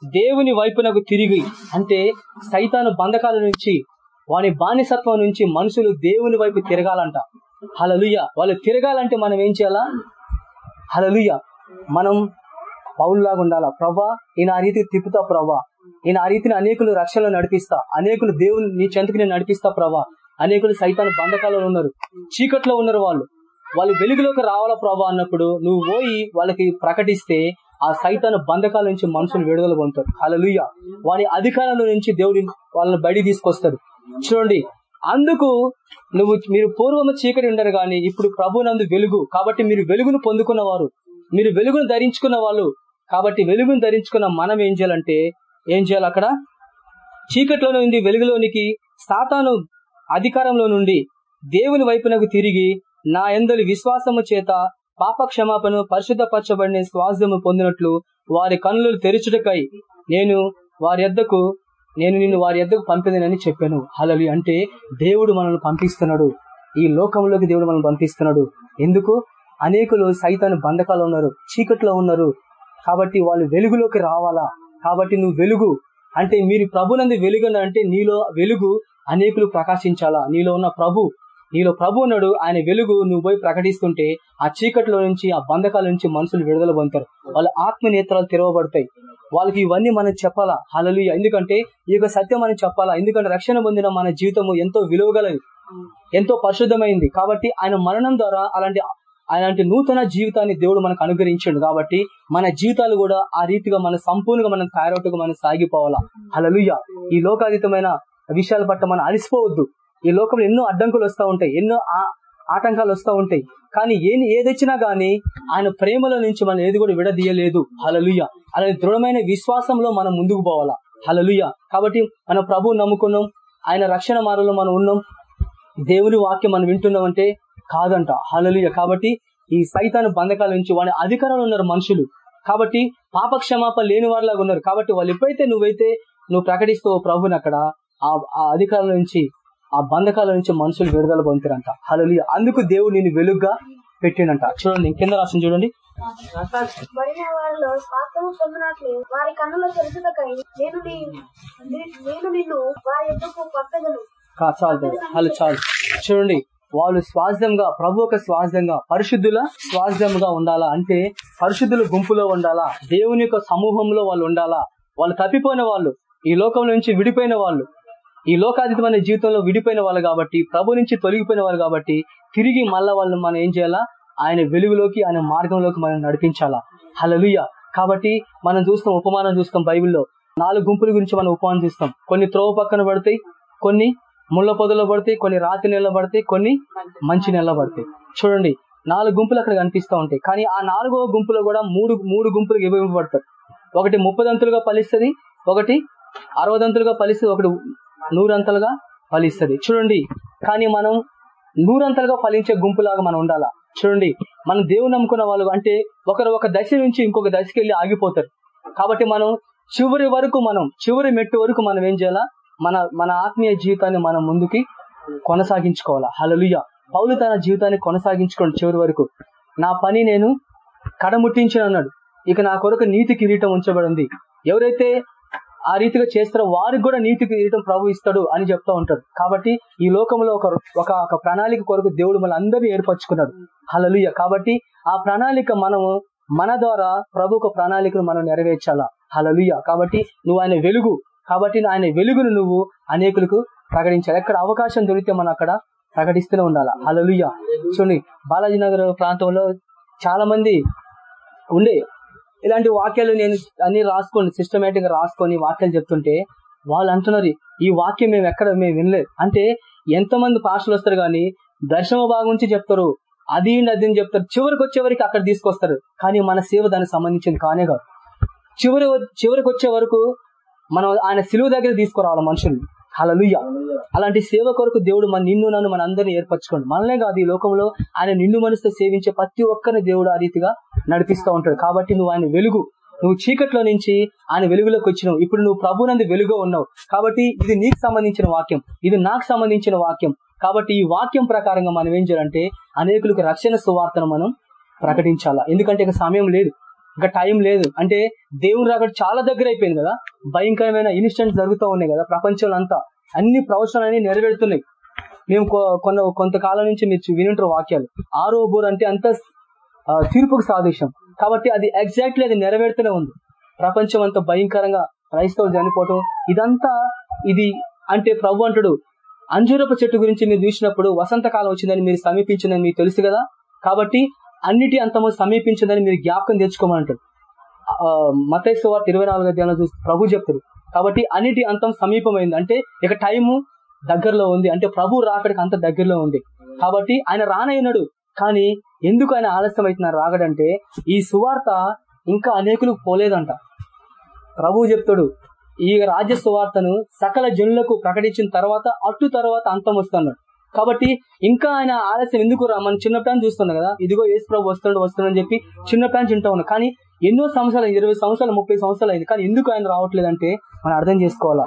దేవుని వైపునకు తిరిగి అంటే సైతాను బంధకాల నుంచి వాని బానిసత్వం నుంచి మనుషులు దేవుని వైపు తిరగాలంట. హలలుయ వాళ్ళు తిరగాలంటే మనం ఏం చేయాలా? హలలుయ మనం పౌల్లాగా ఉండాలా? ప్రభా నేను ఆ రీతికి తిప్పుతా ప్రభా నేను ఆ రీతిని అనేకులు రక్షణలో నడిపిస్తా. అనేకులు దేవుని నీ చెంతకు నేను నడిపిస్తా ప్రభా. అనేకులు సైతాన్ని బంధకాలలో ఉన్నారు. చీకట్లో ఉన్నారు వాళ్ళు. వాళ్ళు వెలుగులోకి రావాలా ప్రభా అన్నప్పుడు నువ్వు పోయి వాళ్ళకి ప్రకటిస్తే ఆ సైతాన బంధకాల నుంచి మనుషులు విడుదల పొందుతారు. హలలుయ వారి అధికారంలో నుంచి దేవుడి వాళ్ళని బయట తీసుకొస్తారు చూడండి అందుకు నువ్వు మీరు పూర్వము చీకటి ఉండరు కానీ ఇప్పుడు ప్రభు నందు వెలుగు. కాబట్టి మీరు వెలుగును పొందుకున్నవారు. మీరు వెలుగును ధరించుకున్న వాళ్ళు. కాబట్టి వెలుగును ధరించుకున్న మనం ఏం చేయాలంటే ఏం చేయాలి అక్కడ? చీకట్లో నుండి వెలుగులోనికి. సాతాను అధికారంలో నుండి దేవుని వైపునకు తిరిగి నా ఎందలి విశ్వాసము చేత పాప క్షమాపణ పరిశుద్ధపరచబడిన స్వాస్థ్యము పొందినట్లు వారి కన్నులు తెరుచుటకై నేను వారి ఎద్దకు నేను నిన్ను వారి ఎద్దకు పంపిదనని చెప్పాను. హలలి అంటే దేవుడు మనల్ని పంపిస్తున్నాడు. ఈ లోకంలోకి దేవుడు మనల్ని పంపిస్తున్నాడు. ఎందుకు? అనేకులు సైతాన్ని బంధకాలు ఉన్నారు చీకట్లో ఉన్నారు. కాబట్టి వాళ్ళు వెలుగులోకి రావాలా? కాబట్టి నువ్వు వెలుగు. అంటే మీరు ప్రభునందు వెలుగు అంటే నీలో వెలుగు అనేకులు ప్రకాశించాలా? నీలో ఉన్న ప్రభు నీలో ప్రభు ఉన్నాడు. ఆయన వెలుగు నువ్వు పోయి ప్రకటిస్తుంటే ఆ చీకట్లో నుంచి ఆ బంధకాల నుంచి మనుషులు విడుదల పొందుతారు. వాళ్ళ ఆత్మ నేత్రాలు తెరవబడతాయి. వాళ్ళకి ఇవన్నీ మనం చెప్పాలా? హలలు ఎందుకంటే ఈ యొక్క సత్యం మనం చెప్పాలా? ఎందుకంటే రక్షణ పొందిన మన జీవితము ఎంతో విలువగలది ఎంతో పరిశుద్ధమైంది. కాబట్టి ఆయన మరణం ద్వారా అలాంటి అలాంటి నూతన జీవితాన్ని దేవుడు మనకు అనుగ్రహించాడు కాబట్టి మన జీవితాలు కూడా ఆ రీతిగా మన సంపూర్ణంగా మనం తయారవుతుగా మనం సాగిపోవాలా. అలలుయ ఈ లోకాతీతమైన విషయాల పట్ల మనం అలసిపోవద్దు. ఈ లోకంలో ఎన్నో అడ్డంకులు వస్తూ ఉంటాయి ఎన్నో ఆ- ఆటంకాలు వస్తూ ఉంటాయి. కానీ ఏది ఏదొచ్చినా గానీ ఆయన ప్రేమలో నుంచి మనం ఏది కూడా విడదీయలేదు. హలలుయ అలాంటి దృఢమైన విశ్వాసంలో మనం ముందుకు పోవాలా. హలలుయ కాబట్టి మన ప్రభువు నమ్ముకున్నాం. ఆయన రక్షణ మార్గంలో మనం ఉన్నాం. దేవుని వాక్యం మనం వింటున్నాం అంటే కాదంట. హలలుయ కాబట్టి ఈ సైతాను బంధకాల నుంచి వాడి అధికారంలో ఉన్నారు మనుషులు. కాబట్టి పాప క్షమాపణ లేని వారిలాగా ఉన్నారు. కాబట్టి వాళ్ళు ఎప్పుడైతే నువ్వైతే నువ్వు ప్రకటిస్తావో ప్రభుని అక్కడ ఆ అధికారుల నుంచి ఆ బంధకాల నుంచి మనుషులు విడుదల పొందుతారంట. హలలుయ అందుకు దేవుడు నేను వెలుగ్గా పెట్టినంట చూడండి కింద రాసిన చూడండి. బడిన వారిలో స్వాస్థ్యము పొందినట్లు వారి కన్నుల తెరుచుటకై నేను నీ- నీ- నేను నిన్ను వారి ఎద్దుకు పంపగలను. కా- చాలు చాలు. చాలు చాలు. చూడండి వాళ్ళు స్వాస్థ్యంగా ప్రభు ఒక స్వాస్థ్యంగా పరిశుద్ధుల స్వాస్థ్యంగా ఉండాలా? అంటే పరిశుద్ధుల గుంపులో ఉండాలా? దేవుని యొక్క సమూహంలో వాళ్ళు ఉండాలా? వాళ్ళు తప్పిపోయిన వాళ్ళు ఈ లోకం నుంచి విడిపోయిన వాళ్ళు ఈ లోకాతీతమైన జీవితంలో విడిపోయిన వాళ్ళు కాబట్టి ప్రభు నుంచి తొలగిపోయిన వాళ్ళు కాబట్టి తిరిగి మళ్ళా వాళ్ళు మనం ఏం చేయాలా? ఆయన వెలుగులోకి ఆయన మార్గంలోకి మనం నడిపించాలా? హలలుయ కాబట్టి మనం చూస్తాం ఉపమానం చూస్తాం బైబిల్లో. నాలుగు గుంపుల గురించి మనం ఉపమానం చూస్తాం. కొన్ని త్రోవ పక్కన పడతాయి కొన్ని ముళ్ళ పొదలో పడతాయి కొన్ని రాతి నెలలో పడతాయి కొన్ని మంచి నెలలో పడతాయి చూడండి నాలుగు గుంపులు అక్కడ కనిపిస్తూ ఉంటాయి. కానీ ఆ నాలుగో గుంపులో కూడా మూడు మూడు గుంపులు విభజింపబడతారు ఒకటి ముప్పదంతులుగా ఫలిస్తుంది ఒకటి అరవదంతులుగా ఫలిస్తుంది ఒకటి నూరంతలుగా ఫలిస్తుంది. చూడండి కానీ మనం నూరంతలుగా ఫలించే గుంపులాగా మనం ఉండాలా? చూడండి మనం దేవుని నమ్ముకున్న వాళ్ళు అంటే ఒకరు ఒక దశ నుంచి ఇంకొక దశకి వెళ్ళి ఆగిపోతారు. కాబట్టి మనం చివరి వరకు మనం చివరి మెట్టు వరకు మనం ఏం చేయాలా? మన మన ఆత్మీయ జీవితాన్ని మనం ముందుకి కొనసాగించుకోవాలా? హలలుయ పౌలు తన జీవితాన్ని కొనసాగించుకోండి చివరి వరకు నా పని నేను కడముట్టించిన అన్నాడు. ఇక నా కొరకు నీతి కిరీటం ఉంచబడింది. ఎవరైతే ఆ రీతిగా చేస్తారో వారికి కూడా నీతి కిరీటం ప్రభు ఇస్తాడు అని చెప్తా ఉంటాడు. కాబట్టి ఈ లోకంలో ఒక ఒక ఒక ప్రణాళిక కొరకు దేవుడు మన అందరినీ ఏర్పరచుకున్నాడు. హలలుయ కాబట్టి ఆ ప్రణాళిక మనము మన ద్వారా ప్రభు ఒక ప్రణాళికను మనం నెరవేర్చాలా? హలలుయ కాబట్టి నువ్వు ఆయన వెలుగు. కాబట్టి ఆయన వెలుగును నువ్వు అనేకులకు ప్రకటించాలి. ఎక్కడ అవకాశం దొరికితే మనం అక్కడ ప్రకటిస్తూనే ఉండాలి? అలలుయ చూడండి బాలాజీ నగర్ ప్రాంతంలో చాలా మంది ఉండే. ఇలాంటి వాక్యాలు నేను అన్ని రాసుకొని సిస్టమేటిక్గా రాసుకొని వాక్యాలు చెప్తుంటే వాళ్ళు అంటున్నారు ఈ వాక్యం మేము ఎక్కడ మేము వినలేదు. అంటే ఎంతమంది పాస్టర్లు వస్తారు కానీ దర్శన భాగం నుంచి చెప్తారు అది అది అని చెప్తారు. చివరికి వచ్చేవరకు అక్కడ తీసుకొస్తారు. కానీ మన సేవ దానికి సంబంధించింది కానే కాదు. చివరి చివరికి వచ్చే వరకు మనం ఆయన సిలువు దగ్గర తీసుకురావాలి మనుషుల్ని. హలలుయ్య అలాంటి సేవ కొరకు దేవుడు మన నిన్ను నన్ను మన అందరిని ఏర్పరచుకోండి. మనలే కాదు ఈ లోకంలో ఆయన నిన్ను మనసుతో సేవించే ప్రతి ఒక్కరిని దేవుడు ఆ రీతిగా నడిపిస్తూ ఉంటాడు. కాబట్టి నువ్వు ఆయన వెలుగు. నువ్వు చీకట్లో నుంచి ఆయన వెలుగులోకి వచ్చినావు. ఇప్పుడు నువ్వు ప్రభునందు వెలుగు ఉన్నావు. కాబట్టి ఇది నీకు సంబంధించిన వాక్యం. ఇది నాకు సంబంధించిన వాక్యం. కాబట్టి ఈ వాక్యం ప్రకారంగా మనం ఏం చేయాలంటే అనేకులకు రక్షణ సువార్తను మనం ప్రకటించాలా. ఎందుకంటే ఇక సమయం లేదు. ఇంకా టైం లేదు. అంటే దేవుని రాకడ చాలా దగ్గర అయిపోయింది కదా. భయంకరమైన ఇన్సిడెంట్స్ జరుగుతూ ఉన్నాయి కదా ప్రపంచంలో అంతా. అన్ని ప్రవచనాలన్నీ నెరవేరుతున్నాయి. మేము కొ- కొన్న కొంతకాలం నుంచి మీరు వినుంటారు వాక్యాలు. ఆరో బోర్ అంటే అంత తీర్పుకు సాదృశ్యం. కాబట్టి అది ఎగ్జాక్ట్లీ అది నెరవేరుతూనే ఉంది. ప్రపంచం అంతా భయంకరంగా క్రైస్తవులు చనిపోవటం ఇదంతా ఇది అంటే ప్రభు అంటాడు అంజూరపు చెట్టు గురించి మీరు చూసినప్పుడు వసంతకాలం వచ్చిందని మీరు సమీపించిందని మీకు తెలుసు కదా. కాబట్టి అన్నిటి అంతము సమీపించిందని మీరు జ్ఞాపకం తెచ్చుకోమంటారు మతైసు వార్త ఇరవై నాలుగు ధ్యానం చూసి ప్రభు చెప్తారు. కాబట్టి అన్నిటి అంతం సమీపమైంది. అంటే ఇక టైము దగ్గరలో ఉంది. అంటే ప్రభు రాకడికి అంత దగ్గరలో ఉంది. కాబట్టి ఆయన రానయ్యన్నాడు కానీ ఎందుకు ఆయన ఆలస్యం అవుతున్నారు రాగడంటే ఈ సువార్త ఇంకా అనేకులకు పోలేదంట. ప్రభు చెప్తాడు ఈ రాజ్య సువార్తను సకల జనులకు ప్రకటించిన తర్వాత అట్టు తర్వాత అంతం వస్తున్నాడు. కాబట్టి ఇంకా ఆయన ఆలస్యం ఎందుకు రా? మనం చిన్నప్పుడు చూస్తున్నాం కదా. ఇదిగో ఏసు ప్రభు వస్తున్నాడు వస్తున్నాడు అని చెప్పి చిన్నప్పుడు నుంచి వింటా ఉన్నాం. కానీ ఎన్నో సంవత్సరాలు ఇరవై సంవత్సరాలు ముప్పై సంవత్సరాలు అయింది. కానీ ఎందుకు ఆయన రావట్లేదంటే మనం అర్థం చేసుకోవాలా?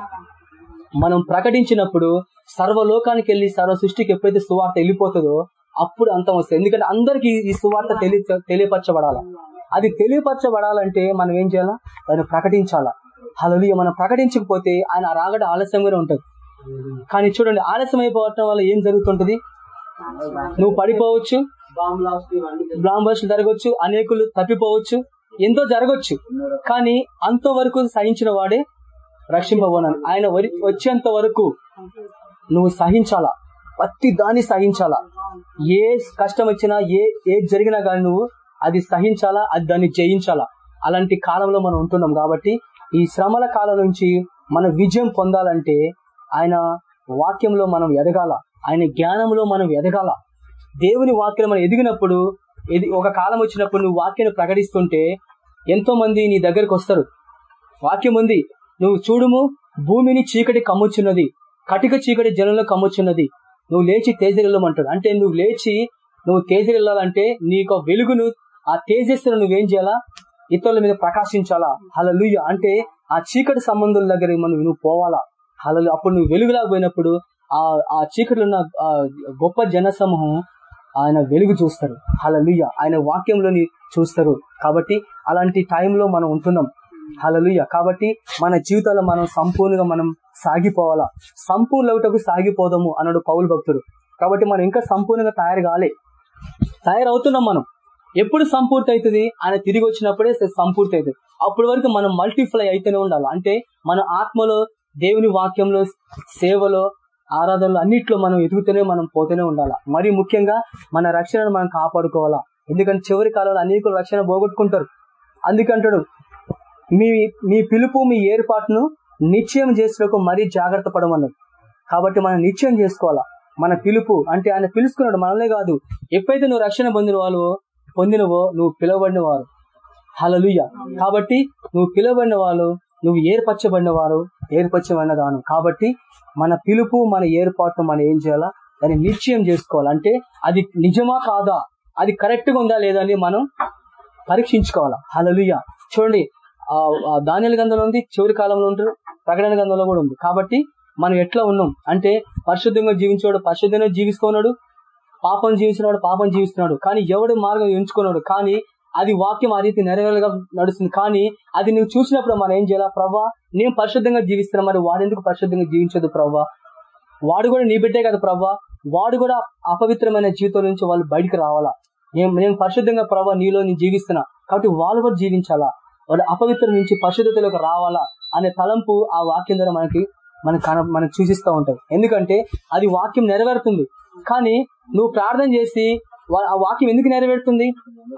మనం ప్రకటించినప్పుడు సర్వలోకానికి వెళ్ళి సర్వ సృష్టికి ఎప్పుడైతే సువార్త వెళ్ళిపోతుందో అప్పుడు అంతం వస్తుంది. ఎందుకంటే అందరికి ఈ సువార్త తెలియ తెలియపరచబడాలా. అది తెలియపరచబడాలంటే మనం ఏం చేయాలా? దాన్ని ప్రకటించాలా. హలో మనం ప్రకటించకపోతే ఆయన రాగడ ఆలస్యంగానే ఉంటుంది. కానీ చూడండి ఆలస్యం అయిపోవటం వల్ల ఏం జరుగుతుంటది? నువ్వు పడిపోవచ్చు బ్లాంబర్స్ జరగవచ్చు అనేకులు తప్పిపోవచ్చు ఎంతో జరగవచ్చు కానీ అంతవరకు సహించిన వాడే రక్షింపబోనాను ఆయన వరి- వచ్చేంత వరకు నువ్వు సహించాలా? ప్రతి దాన్ని సహించాలా? ఏ కష్టం వచ్చినా ఏ ఏది జరిగినా కానీ నువ్వు అది సహించాలా? అది దాన్ని జయించాలా? అలాంటి కాలంలో మనం ఉంటున్నాం కాబట్టి ఈ శ్రమల కాలం నుంచి మన విజయం పొందాలంటే ఆయన వాక్యంలో మనం ఎదగాల. ఆయన జ్ఞానంలో మనం ఎదగాల. దేవుని వాక్యం మనం ఎదిగినప్పుడు ఎది ఒక కాలం వచ్చినప్పుడు నువ్వు వాక్యాన్ని ప్రకటిస్తుంటే ఎంతో మంది నీ దగ్గరికి వస్తారు. వాక్యం ఉంది. నువ్వు చూడుము భూమిని చీకటి కమ్ముచున్నది కటిక చీకటి జనంలో కమ్ముచున్నది. నువ్వు లేచి తేజరిల్లమంటాడు అంటే నువ్వు లేచి నువ్వు తేజరిల్లాలంటే నీకు వెలుగును ఆ తేజస్సును నువ్వేం చేయాలా? ఇతరుల మీద ప్రకాశించాలా? అలా అంటే ఆ చీకటి సంబంధుల దగ్గర మనం నువ్వు పోవాలా? హలలు అప్పుడు నువ్వు వెలుగులాగా పోయినప్పుడు ఆ ఆ చీకటిలో ఉన్న గొప్ప జన సమూహం ఆయన వెలుగు చూస్తారు. హలలుయ్య ఆయన వాక్యంలోని చూస్తారు. కాబట్టి అలాంటి టైంలో మనం ఉంటున్నాం. హలలుయ్య కాబట్టి మన జీవితాల్లో మనం సంపూర్ణంగా మనం సాగిపోవాలా. సంపూర్ణకు సాగిపోదాము అన్నాడు పౌరు భక్తుడు. కాబట్టి మనం ఇంకా సంపూర్ణంగా తయారు కాలే. తయారవుతున్నాం మనం. ఎప్పుడు సంపూర్తి అవుతుంది? ఆయన తిరిగి వచ్చినప్పుడే సంపూర్తి అవుతుంది. అప్పటి వరకు మనం మల్టీప్లై అయితేనే ఉండాలి. అంటే మన ఆత్మలో దేవుని వాక్యంలో సేవలో ఆరాధనలు అన్నిట్లో మనం ఎదుగుతూనే మనం పోతూనే ఉండాలి? మరి ముఖ్యంగా మన రక్షణను మనం కాపాడుకోవాలా? ఎందుకంటే చివరి కాలంలో అనేకులు రక్షణ పోగొట్టుకుంటారు. అందుకంటాడు మీ మీ పిలుపు మీ ఏర్పాటును నిశ్చయం చేసుకు మరీ జాగ్రత్త పడమన్నాడు కాబట్టి మనం నిశ్చయం చేసుకోవాలా? మన పిలుపు అంటే ఆయన పిలుచుకున్నాడు మనలే కాదు. ఎప్పుడైతే నువ్వు రక్షణ పొందిన వాళ్ళు పొందినవో నువ్వు పిలువబడిన వారు హలలుయ్య కాబట్టి నువ్వు పిలువబడిన వాళ్ళు నువ్వు ఏర్పరచబడిన వారు ఏర్పరచబడిన దాను కాబట్టి మన పిలుపు మన ఏర్పాటు మనం ఏం చేయాలా? దాన్ని నిశ్చయం చేసుకోవాలి. అంటే అది నిజమా కాదా? అది కరెక్ట్గా ఉందా లేదా అని మనం పరీక్షించుకోవాలా. హలలుయ చూడండి ఆ ధాన్యాల గంధంలో ఉంది చివరి కాలంలో ఉంటారు ప్రకటన గంధంలో కూడా ఉంది. కాబట్టి మనం ఎట్లా ఉన్నాం? అంటే పరిశుద్ధంగా జీవించేవాడు పరిశుద్ధంగా జీవిస్తున్నాడు పాపం జీవిస్తున్నాడు పాపం జీవిస్తున్నాడు. కానీ ఎవడు మార్గం ఎంచుకున్నాడు? కానీ అది వాక్యం ఆ రీతి నెరవేరుగా నడుస్తుంది. కానీ అది నువ్వు చూసినప్పుడు మనం ఏం చేయాలా? ప్రభా నేను పరిశుద్ధంగా జీవిస్తున్నా మరి వాడెందుకు పరిశుద్ధంగా జీవించదు ప్రవ్వా వాడు కూడా నీ బిడ్డే కదా ప్రవ్వా వాడు కూడా అపవిత్రమైన జీవితం నుంచి వాళ్ళు బయటికి రావాలా? నేను నేను పరిశుద్ధంగా ప్రభా నీలో నేను జీవిస్తున్నా. కాబట్టి వాళ్ళు కూడా జీవించాలా? వాళ్ళు అపవిత్రం నుంచి పరిశుద్ధతలోకి రావాలా? అనే తలంపు ఆ వాక్యం ద్వారా మనకి మనం కన మనకు సూచిస్తూ ఉంటుంది. ఎందుకంటే అది వాక్యం నెరవేరుతుంది. కానీ నువ్వు ప్రార్థన చేసి ఆ వాక్యం ఎందుకు నెరవేరుతుంది?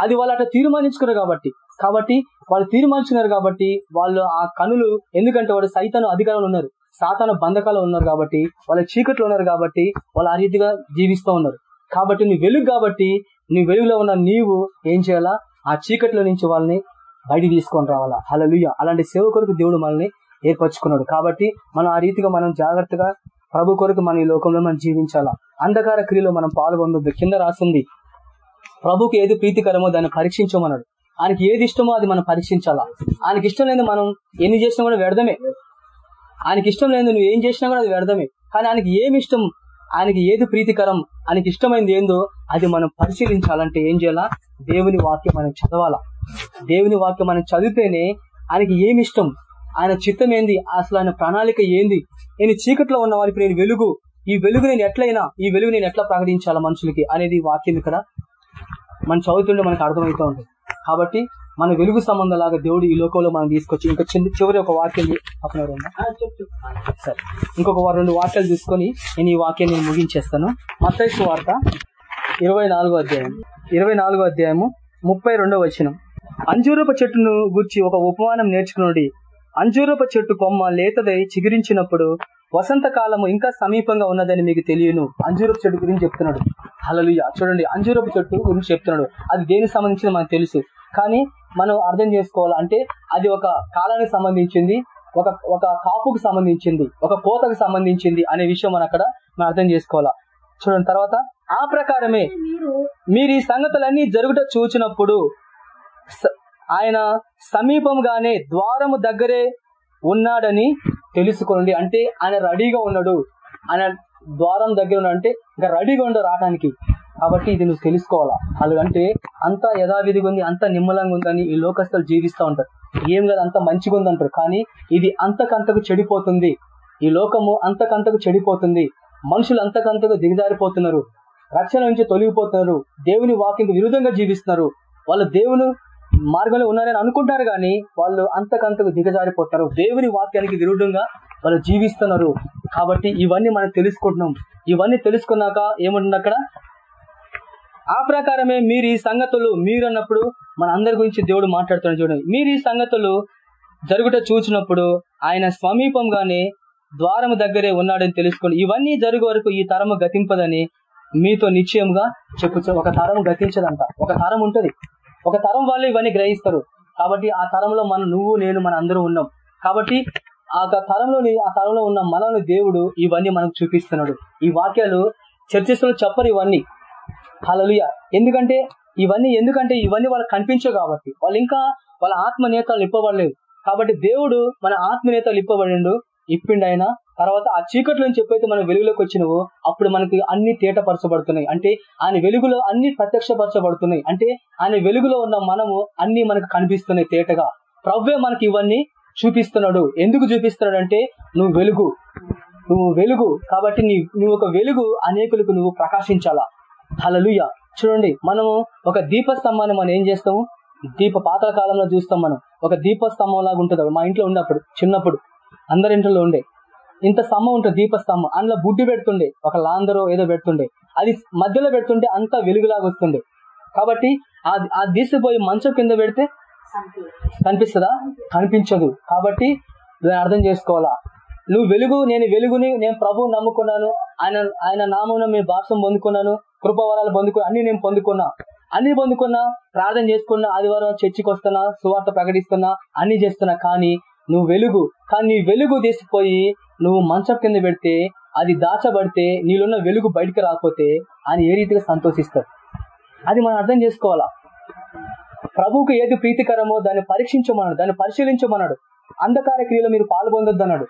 అది వాళ్ళు అట్లా తీర్మానించుకున్నారు కాబట్టి. కాబట్టి వాళ్ళు తీర్మానించుకున్నారు కాబట్టి వాళ్ళు ఆ కనులు ఎందుకంటే వాడు సైతాను అధికారంలో ఉన్నారు. సాతాను బంధకాలు ఉన్నారు కాబట్టి వాళ్ళ చీకట్లో ఉన్నారు కాబట్టి వాళ్ళు ఆ రీతిగా జీవిస్తూ ఉన్నారు. కాబట్టి నీ వెలుగు కాబట్టి నీ వెలుగులో ఉన్న నీవు ఏం చేయాలా? ఆ చీకట్లో నుంచి వాళ్ళని బయట తీసుకొని రావాలా. హలలుయ అలాంటి సేవ కొరకు దేవుడు మనల్ని ఏర్పరచుకున్నాడు. కాబట్టి మనం ఆ రీతిగా మనం జాగ్రత్తగా ప్రభు కొరకు మన ఈ లోకంలో మనం జీవించాలా? అంధకార క్రియలో మనం పాల్గొనొద్దు. కింద రాసింది. ప్రభుకి ఏది ప్రీతికరమో దాన్ని పరీక్షించమన్నాడు. ఆయనకి ఏది ఇష్టమో అది మనం పరీక్షించాలా? ఆయనకి ఇష్టం లేదు మనం ఎన్ని చేసినా కూడా వ్యర్థమే. ఆయనకి ఇష్టం లేదు నువ్వు ఏం చేసినా కూడా అది వ్యర్థమే. కానీ ఆయనకి ఏమి ఇష్టం? ఆయనకి ఏది ప్రీతికరం? ఆయనకి ఇష్టమైంది ఏందో అది మనం పరిశీలించాలంటే ఏం చేయాలా? దేవుని వాక్యం మనం చదవాలా. దేవుని వాక్యం మనం చదివితేనే ఆయనకి ఏమి ఇష్టం? ఆయన చిత్తం ఏంది? అసలు ఆయన ప్రణాళిక ఏంది? నేను చీకట్లో ఉన్న వారికి నేను వెలుగు. ఈ వెలుగు నేను ఎట్లయినా ఈ వెలుగు నేను ఎట్లా ప్రకటించాలా మనుషులకి అనేది వాక్యం ఇక్కడ మనం చదువుతుంటే మనకు అర్థమవుతూ ఉంటుంది. కాబట్టి మన వెలుగు సంబంధం లాగా దేవుడు ఈ లోకంలో మనం తీసుకొచ్చి ఇంకా చిన్న చివరి ఒక వాక్యం సరే. ఇంకొక రెండు వాక్యాలు తీసుకొని నేను ఈ వాక్యం నేను ముగించేస్తాను. మత్తైసు వార్త ఇరవై నాలుగో అధ్యాయం. ఇరవై నాలుగో అధ్యాయము ముప్పై రెండో వచనం. అంజూరపు చెట్టును గుర్చి ఒక ఉపమానం నేర్చుకున్నది అంజూరపు చెట్టు కొమ్మ లేతదై చిగురించినప్పుడు వసంతకాలము ఇంకా సమీపంగా ఉన్నదని మీకు తెలియను. అంజూరపు చెట్టు గురించి చెప్తున్నాడు. హలలుయ చూడండి అంజూరపు చెట్టు గురించి చెప్తున్నాడు. అది దేనికి సంబంధించింది మనకు తెలుసు. కానీ మనం అర్థం చేసుకోవాలి అంటే అది ఒక కాలానికి సంబంధించింది ఒక ఒక కాపుకు సంబంధించింది ఒక కోతకు సంబంధించింది అనే విషయం మనం అక్కడ మనం అర్థం చేసుకోవాలా. చూడండి తర్వాత ఆ ప్రకారమే మీరు ఈ సంగతులన్నీ జరుగుట చూచినప్పుడు ఆయన సమీపంగానే ద్వారము దగ్గరే ఉన్నాడని తెలుసుకోండి అంటే ఆయన రెడీగా ఉన్నాడు. ఆయన ద్వారం దగ్గర ఉన్నాడు అంటే ఇంకా రెడీగా ఉండడు రావడానికి కాబట్టి ఇది నువ్వు తెలుసుకోవాలా? అలాగంటే అంత యథావిధిగా ఉంది అంత నిమ్మలంగా ఉందని ఈ లోకస్తులు జీవిస్తూ ఉంటారు. ఏం కాదు అంత మంచిగా ఉందంటారు కానీ ఇది అంతకంతకు చెడిపోతుంది. ఈ లోకము అంతకంతకు చెడిపోతుంది. మనుషులు అంతకంతకు దిగజారిపోతున్నారు. రక్షణ నుంచి తొలగిపోతున్నారు. దేవుని వాక్యం విరుద్ధంగా జీవిస్తున్నారు. వాళ్ళు దేవుని మార్గంలో ఉన్నారని అనుకుంటారు కానీ వాళ్ళు అంతకంతకు దిగజారిపోతారు. దేవుని వాక్యానికి విరుద్ధంగా వాళ్ళు జీవిస్తున్నారు. కాబట్టి ఇవన్నీ మనం తెలుసుకుంటున్నాం. ఇవన్నీ తెలుసుకున్నాక ఏముంటుంది అక్కడ? ఆ ప్రకారమే మీరు ఈ సంగతులు మీరు అన్నప్పుడు మన అందరి గురించి దేవుడు మాట్లాడుతున్నాడు చూడండి. మీరు ఈ సంగతులు జరుగుట చూచినప్పుడు ఆయన సమీపంగానే ద్వారము దగ్గరే ఉన్నాడని తెలుసుకోండి. ఇవన్నీ జరుగు వరకు ఈ తరము గతింపదని మీతో నిశ్చయంగా చెప్పు ఒక తరం గతించదంట. ఒక తరం ఉంటది. ఒక తరం వాళ్ళు ఇవన్నీ గ్రహిస్తారు. కాబట్టి ఆ తరంలో మనం నువ్వు నేను మన అందరూ ఉన్నాం. కాబట్టి ఆ తరంలోని ఆ తరంలో ఉన్న మనల్ని దేవుడు ఇవన్నీ మనకు చూపిస్తున్నాడు. ఈ వాక్యాలు చర్చిస్తున్న చెప్పరు ఇవన్నీ. హలలుయ ఎందుకంటే ఇవన్నీ ఎందుకంటే ఇవన్నీ వాళ్ళకి కనిపించవు కాబట్టి. వాళ్ళు ఇంకా వాళ్ళ ఆత్మ నేతలు ఇప్పబడలేదు కాబట్టి దేవుడు మన ఆత్మ నేతలు ఇప్పబడిండు ఇప్పిండి ఆయన తర్వాత ఆ చీకట్లో నుంచి ఎప్పుడైతే మనం వెలుగులోకి వచ్చినవో అప్పుడు మనకి అన్ని తేటపరచబడుతున్నాయి. అంటే ఆయన వెలుగులో అన్ని ప్రత్యక్షపరచబడుతున్నాయి. అంటే ఆయన వెలుగులో ఉన్న మనము అన్ని మనకు కనిపిస్తున్నాయి తేటగా. ప్రవ్వే మనకి ఇవన్నీ చూపిస్తున్నాడు. ఎందుకు చూపిస్తున్నాడు అంటే నువ్వు వెలుగు. నువ్వు వెలుగు కాబట్టి నీ నువ్వు ఒక వెలుగు అనేకులకు నువ్వు ప్రకాశించాలా. హలలుయ చూడండి మనము ఒక దీపస్తంభాన్ని మనం ఏం చేస్తాము? దీప పాతల కాలంలో చూస్తాం మనం. ఒక దీపస్తంభం లాగా ఉంటుంది. మా ఇంట్లో ఉన్నప్పుడు చిన్నప్పుడు. అందరి ఇంట్లో ఉండే. ఇంత స్తంభం ఉంటుంది దీపస్తంభం అందులో బుడ్డి పెడుతుండే. ఒక లాందరో ఏదో పెడుతుండే. అది మధ్యలో పెడుతుంటే అంత వెలుగులాగా వస్తుండే. కాబట్టి ఆ ఆ తీసిపోయి మంచం కింద పెడితే కనిపిస్తుందా? కనిపించదు. కాబట్టి దాన్ని అర్థం చేసుకోవాలా? నువ్వు వెలుగు నేను వెలుగుని నేను ప్రభువు నమ్ముకున్నాను. ఆయన ఆయన నామం మీ బాప్సం పొందుకున్నాను. కృపవరాలు పొందుకున్నా అన్ని నేను పొందుకున్నా. అన్ని పొందుకున్నా ప్రార్థన చేసుకున్నా ఆదివారం చర్చికి వస్తున్నా సువార్త ప్రకటిస్తున్నా అన్ని చేస్తున్నా. కానీ నువ్వు వెలుగు. కానీ నీ వెలుగు తీసిపోయి నువ్వు మంచం కింద పెడితే అది దాచబడితే నీలోన్న వెలుగు బయటికి రాకపోతే ఆయన ఏ రీతిగా సంతోషిస్తారు? అది మనం అర్థం చేసుకోవాలా? ప్రభువుకు ఏది ప్రీతికరమో దాన్ని పరీక్షించమన్నాడు దాన్ని పరిశీలించమన్నాడు. అంధకార క్రియలో మీరు పాల్పొందొద్దు అన్నాడు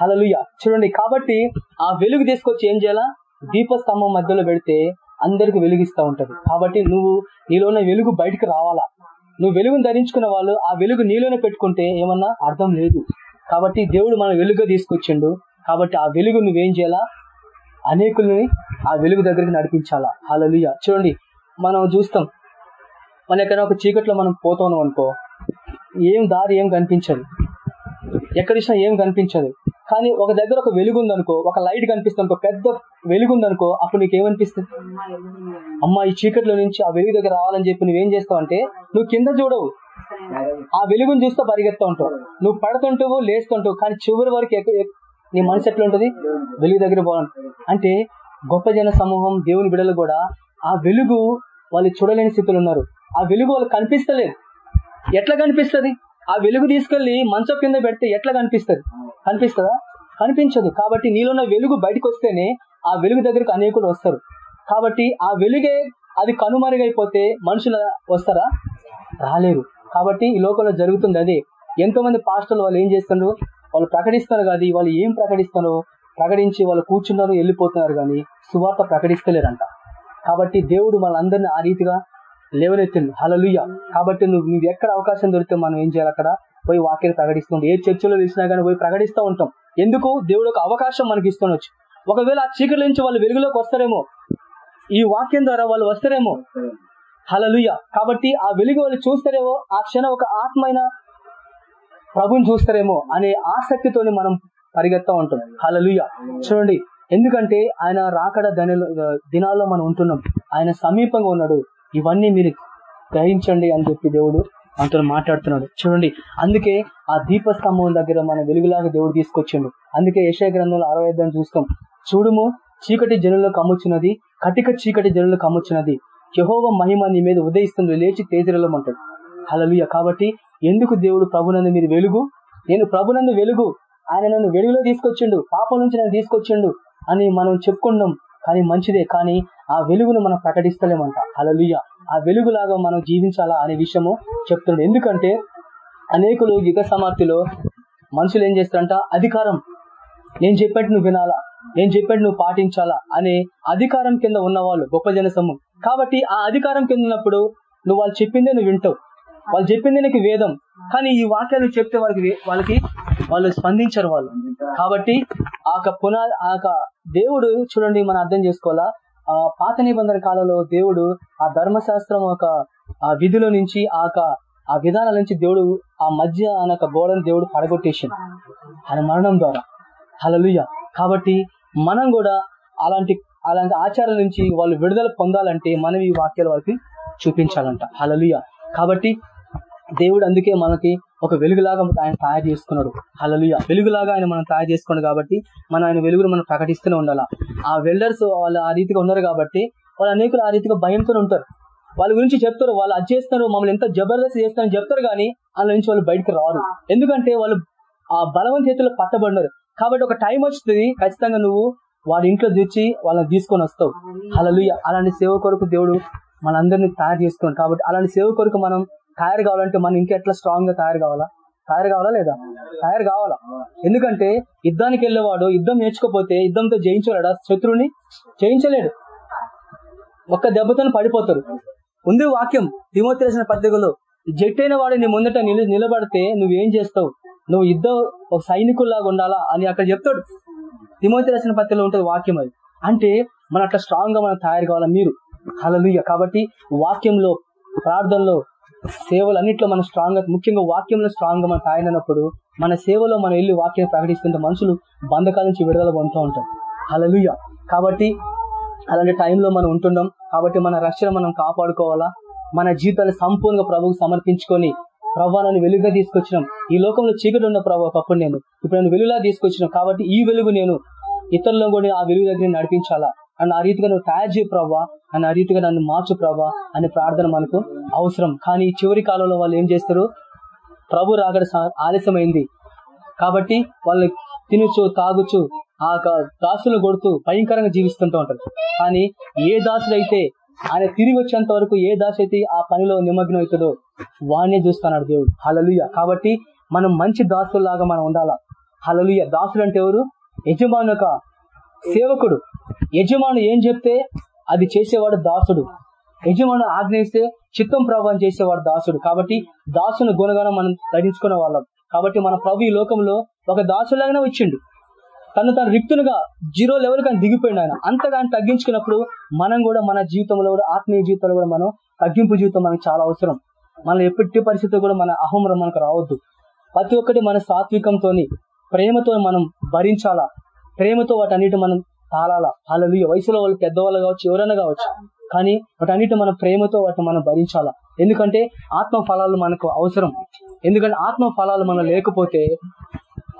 హలలుయ చూడండి కాబట్టి ఆ వెలుగు తీసుకొచ్చి ఏం చేయాలా? దీపస్తంభం మధ్యలో పెడితే అందరికి వెలుగిస్తూ ఉంటది. కాబట్టి నువ్వు నీలో ఉన్న వెలుగు బయటికి రావాలా? నువ్వు వెలుగును ధరించుకున్న వాళ్ళు ఆ వెలుగు నీలోనే పెట్టుకుంటే ఏమన్నా అర్థం లేదు. కాబట్టి దేవుడు మన వెలుగుగా తీసుకొచ్చిండు. కాబట్టి ఆ వెలుగు నువ్వేం చేయాలా? అనేకుల్ని ఆ వెలుగు దగ్గరికి నడిపించాలా? హలలుయ చూడండి మనం చూస్తాం. మన ఎక్కడ ఒక చీకట్లో మనం పోతున్నాం అనుకో ఏం దారి ఏం కనిపించదు. ఎక్కడిచ్చినా ఏం కనిపించదు. కానీ ఒక దగ్గర ఒక వెలుగు ఉందనుకో ఒక లైట్ కనిపిస్తుంది అనుకో పెద్ద వెలుగు ఉందనుకో అప్పుడు నీకు ఏమనిపిస్తుంది అమ్మ ఈ చీకట్లో నుంచి ఆ వెలుగు దగ్గర రావాలని చెప్పి నువ్వేం చేస్తావు అంటే నువ్వు కింద చూడవు. ఆ వెలుగుని చూస్తూ పరిగెత్తా ఉంటావు. నువ్వు పడుతుంటావు లేస్తుంటావు కానీ చివరి వరకు నీ మనసు ఎట్లా ఉంటది వెలుగు దగ్గర పోవాలి. అంటే గొప్ప జన సమూహం దేవుని బిడలు కూడా ఆ వెలుగు వాళ్ళు చూడలేని స్థితిలో ఉన్నారు. ఆ వెలుగు వాళ్ళు కనిపిస్తలేదు. ఎట్లా కనిపిస్తది? ఆ వెలుగు తీసుకెళ్ళి మంచం కింద పెడితే ఎట్లా కనిపిస్తుంది? కనిపిస్తుందా? కనిపించదు. కాబట్టి నీలోన్న వెలుగు బయటకు వస్తేనే ఆ వెలుగు దగ్గరకు అనేకులు వస్తారు. కాబట్టి ఆ వెలుగే అది కనుమరుగైపోతే మనుషులు వస్తారా? రాలేరు. కాబట్టి ఈ లోకంలో జరుగుతుంది అదే. ఎంతో మంది పాస్టర్లు వాళ్ళు ఏం చేస్తున్నారు వాళ్ళు ప్రకటిస్తారు కానీ వాళ్ళు ఏం ప్రకటిస్తారో ప్రకటించి వాళ్ళు కూర్చున్నారు వెళ్ళిపోతున్నారు కానీ సువార్త ప్రకటిస్తలేరంట. కాబట్టి దేవుడు మనందరిని ఆ రీతిగా లేవనెత్తిండు హలలుయ్య కాబట్టి నువ్వు నువ్వు ఎక్కడ అవకాశం దొరికితే మనం ఏం చేయాలి అక్కడ? పోయి వాక్యం ప్రకటిస్తుంటాం ఏ చర్చలో తెలిసినా కానీ పోయి ప్రకటిస్తూ ఉంటాం. ఎందుకు? దేవుడు ఒక అవకాశం మనకి ఇస్తుండొచ్చు ఒకవేళ ఆ చీకటి నుంచి వాళ్ళు వెలుగులోకి వస్తారేమో ఈ వాక్యం ద్వారా వాళ్ళు వస్తారేమో. హలలుయ్య కాబట్టి ఆ వెలుగు వాళ్ళు చూస్తారేమో ఆ క్షణం ఒక ఆత్మైన ప్రభుని చూస్తారేమో అనే ఆసక్తితో మనం పరిగెత్తా ఉంటాం. హలలుయ్య చూడండి ఎందుకంటే ఆయన రాకడ ధన దినాల్లో మనం ఉంటున్నాం. ఆయన సమీపంగా ఉన్నాడు. ఇవన్నీ మీరు గ్రహించండి అని చెప్పి దేవుడు మనతో మాట్లాడుతున్నాడు. చూడండి అందుకే ఆ దీపస్తంభం దగ్గర మన వెలుగులాగా దేవుడు తీసుకొచ్చిండు. అందుకే యశయ గ్రంథంలో అరవై ఐదు చూస్తాం. చూడుము చీకటి జనుల్లో కమ్ముచున్నది కటిక చీకటి జనులు కమ్ముచున్నది. యహోవ మహిమ నీ మీద ఉదయిస్తుంది లేచి తేజరలమంటాడు హలలుయ కాబట్టి ఎందుకు దేవుడు ప్రభునందు మీరు వెలుగు? నేను ప్రభునందు వెలుగు. ఆయన నన్ను వెలుగులో తీసుకొచ్చిండు పాపం నుంచి నన్ను తీసుకొచ్చిండు అని మనం చెప్పుకున్నాం కానీ మంచిదే కానీ ఆ వెలుగును మనం ప్రకటిస్తలేమంట. హలలుయ ఆ వెలుగులాగా మనం జీవించాలా అనే విషయము చెప్తున్నాడు. ఎందుకంటే అనేకులు యుగ సమాప్తిలో మనుషులు ఏం చేస్తారంట? అధికారం. నేను చెప్పేట్టు నువ్వు వినాలా? నేను చెప్పేట్టు నువ్వు పాటించాలా? అనే అధికారం కింద ఉన్నవాళ్ళు గొప్ప జనసమూహం కాబట్టి ఆ అధికారం కింద ఉన్నప్పుడు నువ్వు వాళ్ళు చెప్పిందే నువ్వు వింటావు. వాళ్ళు చెప్పింది నీకు వేదం. కానీ ఈ వాక్యాలు చెప్తే వాళ్ళకి వాళ్ళకి వాళ్ళు స్పందించరు వాళ్ళు. కాబట్టి ఆ యొక్క పునా ఆ యొక్క దేవుడు చూడండి మనం అర్థం చేసుకోవాలా? ఆ పాత నిబంధన కాలంలో దేవుడు ఆ ధర్మశాస్త్రం ఒక ఆ విధుల నుంచి ఆ యొక్క ఆ విధానాల నుంచి దేవుడు ఆ మధ్య అనొక గోడను దేవుడు పడగొట్టేసింది ఆయన మరణం ద్వారా. హలలుయ కాబట్టి మనం కూడా అలాంటి అలాంటి ఆచారాల నుంచి వాళ్ళు విడుదల పొందాలంటే మనం ఈ వాక్యాల వారికి చూపించాలంట. హలలుయ కాబట్టి దేవుడు అందుకే మనకి ఒక వెలుగులాగా ఆయన తయారు చేసుకున్నాడు. హలలుయ వెలుగులాగా ఆయన మనం తయారు చేసుకున్నాడు కాబట్టి మనం ఆయన వెలుగును మనం ప్రకటిస్తూనే ఉండాలా? ఆ వెల్డర్స్ వాళ్ళు ఆ రీతిగా ఉన్నారు కాబట్టి వాళ్ళు అనేకులు ఆ రీతిగా భయంతో ఉంటారు. వాళ్ళ గురించి చెప్తారు. వాళ్ళు అది చేస్తారు మమ్మల్ని ఎంత జబర్దస్త్ చేస్తారని చెప్తారు కానీ వాళ్ళ నుంచి వాళ్ళు బయటకు రారు. ఎందుకంటే వాళ్ళు ఆ బలవంత చేతిలో పట్టబడినారు. కాబట్టి ఒక టైం వస్తుంది. ఖచ్చితంగా నువ్వు వాడి ఇంట్లో తెచ్చి వాళ్ళని తీసుకొని వస్తావు. హలలుయ అలాంటి సేవ కొరకు దేవుడు మనందరినీ తయారు చేసుకున్నాడు. కాబట్టి అలాంటి సేవ కొరకు మనం తయారు కావాలంటే మనం ఇంకా ఎట్లా స్ట్రాంగ్గా తయారు కావాలా? తయారు కావాలా లేదా? తయారు కావాలా? ఎందుకంటే యుద్ధానికి వెళ్ళేవాడు యుద్ధం నేర్చుకోపోతే యుద్ధంతో జయించలేడా? శత్రువుని జయించలేడు. ఒక్క దెబ్బతో పడిపోతారు ఉంది వాక్యం తిమోతి రాసిన పత్రికలో జట్టైన వాడు నీ ముందట నిలబడితే నువ్వేం చేస్తావు? నువ్వు యుద్ధం ఒక సైనికుల్లాగా ఉండాలా? అని అక్కడ చెప్తాడు. తిమోతి రాసిన పత్రికలో ఉంటుంది వాక్యం అది. అంటే మన అట్లా స్ట్రాంగ్గా మనం తయారు కావాలా మీరు? కలలుయ్య కాబట్టి వాక్యంలో ప్రార్థనలో సేవలు అన్నింటిలో మనం స్ట్రాంగ్ ముఖ్యంగా వాక్యంలో స్ట్రాంగ్గా మనం అన్నప్పుడు మన సేవలో మనం వెళ్ళి వాక్యం ప్రకటిస్తుంటే మనుషులు బంధకాల నుంచి విడుదల పొందుతూ ఉంటాం హలలుయ కాబట్టి అలాంటి టైంలో మనం ఉంటున్నాం కాబట్టి మన రక్షణ మనం కాపాడుకోవాలా? మన జీవితాన్ని సంపూర్ణంగా ప్రభువుకు సమర్పించుకొని ప్రభా నన్ను వెలుగుగా తీసుకొచ్చినాం. ఈ లోకంలో చీకటి ఉన్న ప్రభావ ఒకప్పుడు నేను ఇప్పుడు నేను వెలుగులా తీసుకొచ్చినాం. కాబట్టి ఈ వెలుగు నేను ఇతరులను కూడా ఆ వెలుగు దగ్గర నడిపించాలా? నన్ను ఆ రీతిగా నువ్వు తయారు చేయ ప్రవ్వా అని ఆ రీతిగా నన్ను మార్చు ప్రవ్వా అనే ప్రార్థన మనకు అవసరం. కానీ చివరి కాలంలో వాళ్ళు ఏం చేస్తారు? ప్రభు రాగడ సా- ఆలస్యమైంది. కాబట్టి వాళ్ళు తినుచు తాగుచు ఆ దాసులు దాసులను కొడుతూ భయంకరంగా జీవిస్తుంటూ ఉంటారు. కానీ ఏ దాసుడైతే ఆయన తిరిగి వచ్చేంత వరకు ఏ దాసు అయితే ఆ పనిలో నిమగ్నం అవుతుందో వాడినే చూస్తున్నాడు దేవుడు. హలలుయ కాబట్టి మనం మంచి దాసులాగా మనం ఉండాలా? హలలుయ దాసుడు అంటే ఎవరు యజమానుక సేవకుడు. యజమాను ఏం చెప్తే అది చేసేవాడు దాసుడు. యజమాను ఆజ్ఞయిస్తే చిత్తం ప్రభావం చేసేవాడు దాసుడు. కాబట్టి దాసుని గుణగానం మనం ధరించుకునే వాళ్ళం. కాబట్టి మన ప్రభు ఈ లోకంలో ఒక దాసులాగానే వచ్చిండు. తను తను రిక్తునుగా జీరో లెవెల్ కానీ దిగిపోయింది ఆయన. అంతగాని తగ్గించుకున్నప్పుడు మనం కూడా మన జీవితంలో కూడా ఆత్మీయ జీవితంలో కూడా మనం తగ్గింపు జీవితం మనకు చాలా అవసరం. మనం ఎప్పటి పరిస్థితి కూడా మన అహంరం మనకు రావద్దు. ప్రతి ఒక్కటి మన సాత్వికంతో ప్రేమతో మనం భరించాలా? ప్రేమతో వాటన్నిటి మనం తాళాల వాళ్ళ వయసులో వాళ్ళు పెద్దవాళ్ళు కావచ్చు ఎవరైనా కావచ్చు. కానీ వాటన్నిటి మన ప్రేమతో వాటిని మనం భరించాలా? ఎందుకంటే ఆత్మ ఫలాలు మనకు అవసరం. ఎందుకంటే ఆత్మ ఫలాలు మనం లేకపోతే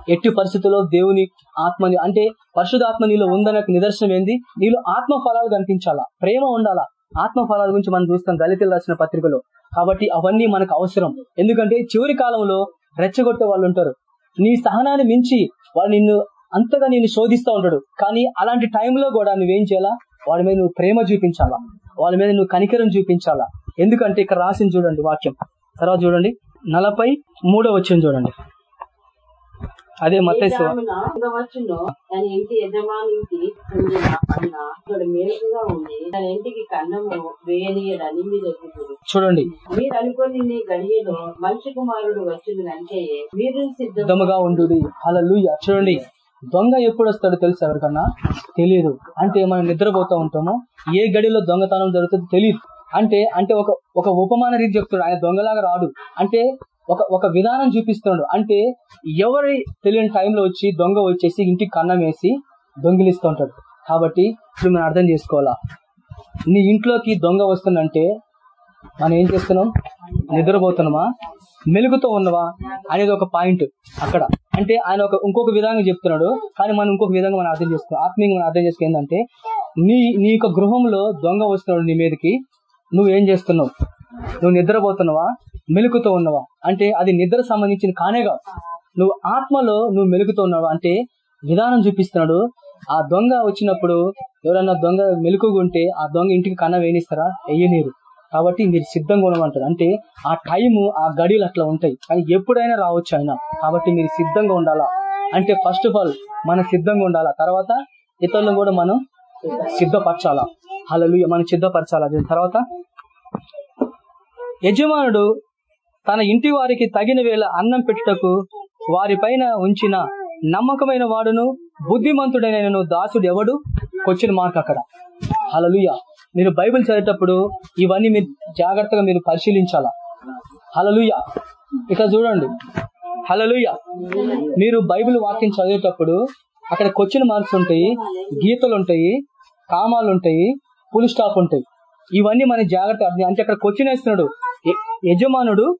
ఎట్టి పరిస్థితుల్లో దేవుని ఆత్మని అంటే పరిశుధాత్మ నీలో ఉందనే నిదర్శనం ఏంది? నీలో ఆత్మ ఫలాలు కనిపించాలా? ప్రేమ ఉండాలా? ఆత్మ ఫలాల గురించి మనం చూస్తాం దళితులు రాసిన పత్రికలో. కాబట్టి అవన్నీ మనకు అవసరం. ఎందుకంటే చివరి కాలంలో రెచ్చగొట్టే వాళ్ళు ఉంటారు. నీ సహనాన్ని మించి వాళ్ళు నిన్ను అంతగా నిన్ను శోధిస్తూ ఉంటాడు. కానీ అలాంటి టైంలో కూడా నువ్వేం చేయాలా? వాడి మీద నువ్వు ప్రేమ చూపించాలా? వాళ్ళ మీద నువ్వు కనికరం చూపించాలా? ఎందుకంటే ఇక్కడ రాసింది చూడండి వాక్యం. తర్వాత చూడండి. నలభై మూడో వచ్చింది చూడండి. అదే మతేసు వచ్చును తన ఇంటి యజమానికి చెందిన అన్న ఇక్కడ మేలుగా ఉండి తన ఇంటికి కన్నము వేయనీయడని మీరు ఎత్తుకురు చూడండి. మీరు అనుకుని నీ గడియలో మనిషి కుమారుడు వచ్చిందంటే మీరు సిద్ధం సిద్ధముగా ఉండు హల్లెలూయా. చూడండి. దొంగ ఎప్పుడు వస్తాడో తెలుసు ఎవరికన్నా? తెలియదు అంటే మనం నిద్రపోతూ ఉంటాము ఏ గడిలో దొంగతనం జరుగుతుందో తెలియదు అంటే అంటే ఒక ఒక ఉపమాన రీతి చెప్తున్నాడు. ఆయన దొంగలాగా రాడు. అంటే ఒక ఒక విధానం చూపిస్తున్నాడు. అంటే ఎవరి తెలియని టైంలో వచ్చి దొంగ వచ్చేసి ఇంటికి కన్నం వేసి దొంగిలిస్తూ ఉంటాడు. కాబట్టి ఇప్పుడు మనం అర్థం చేసుకోవాలా? నీ ఇంట్లోకి దొంగ వస్తుందంటే మనం ఏం చేస్తున్నాం? నిద్రపోతున్నామా? మెలుగుతో ఉన్నవా? అనేది ఒక పాయింట్ అక్కడ. అంటే ఆయన ఒక ఇంకొక విధంగా చెప్తున్నాడు. కానీ మనం ఇంకొక విధంగా మనం అర్థం చేసుకున్నాం ఆత్మీయంగా మనం అర్థం చేసుకుని ఏంటంటే నీ నీ యొక్క గృహంలో దొంగ వస్తున్నాడు నీ మీదకి. నువ్వు ఏం చేస్తున్నావు? నువ్వు నిద్రపోతున్నావా? మెలుకుతో ఉన్నవా? అంటే అది నిద్ర సంబంధించిన కానే కాదు. నువ్వు ఆత్మలో నువ్వు మెలుకుతో ఉన్నావు? అంటే విధానం చూపిస్తున్నాడు. ఆ దొంగ వచ్చినప్పుడు ఎవరన్నా దొంగ మెలుకుగుంటే ఆ దొంగ ఇంటికి కన్న వేనిస్తారా వేయనీరు కాబట్టి మీరు సిద్ధంగా ఉండమంటారు. అంటే ఆ టైము ఆ గడియలు అట్లా ఉంటాయి. కానీ ఎప్పుడైనా రావచ్చు ఆయన కాబట్టి మీరు సిద్ధంగా ఉండాలా? అంటే ఫస్ట్ ఆఫ్ ఆల్ మనం సిద్ధంగా ఉండాలా? తర్వాత ఇతరులను కూడా మనం సిద్ధపరచాలా? హలలు మనం సిద్ధపరచాలా? దీని తర్వాత యజమానుడు తన ఇంటి వారికి తగిన వేళ అన్నం పెట్టుటకు వారిపైన ఉంచిన నమ్మకమైన వాడును బుద్ధిమంతుడైన దాసుడు ఎవడు? క్వశ్చన్ మార్క్ అక్కడ. హలలుయ మీరు బైబిల్ చదివేటప్పుడు ఇవన్నీ మీరు జాగ్రత్తగా మీరు పరిశీలించాలా? హలలుయ ఇక్కడ చూడండి. హలలుయ మీరు బైబిల్ వాక్యం చదివేటప్పుడు అక్కడ క్వశ్చన్ మార్క్స్ ఉంటాయి గీతలు ఉంటాయి కామాలు ఉంటాయి ఫుల్ స్టాప్ ఉంటాయి. ఇవన్నీ మన జాగ్రత్త అంటే అక్కడ క్వశ్చన్ వేస్తున్నాడు. యజమానుడు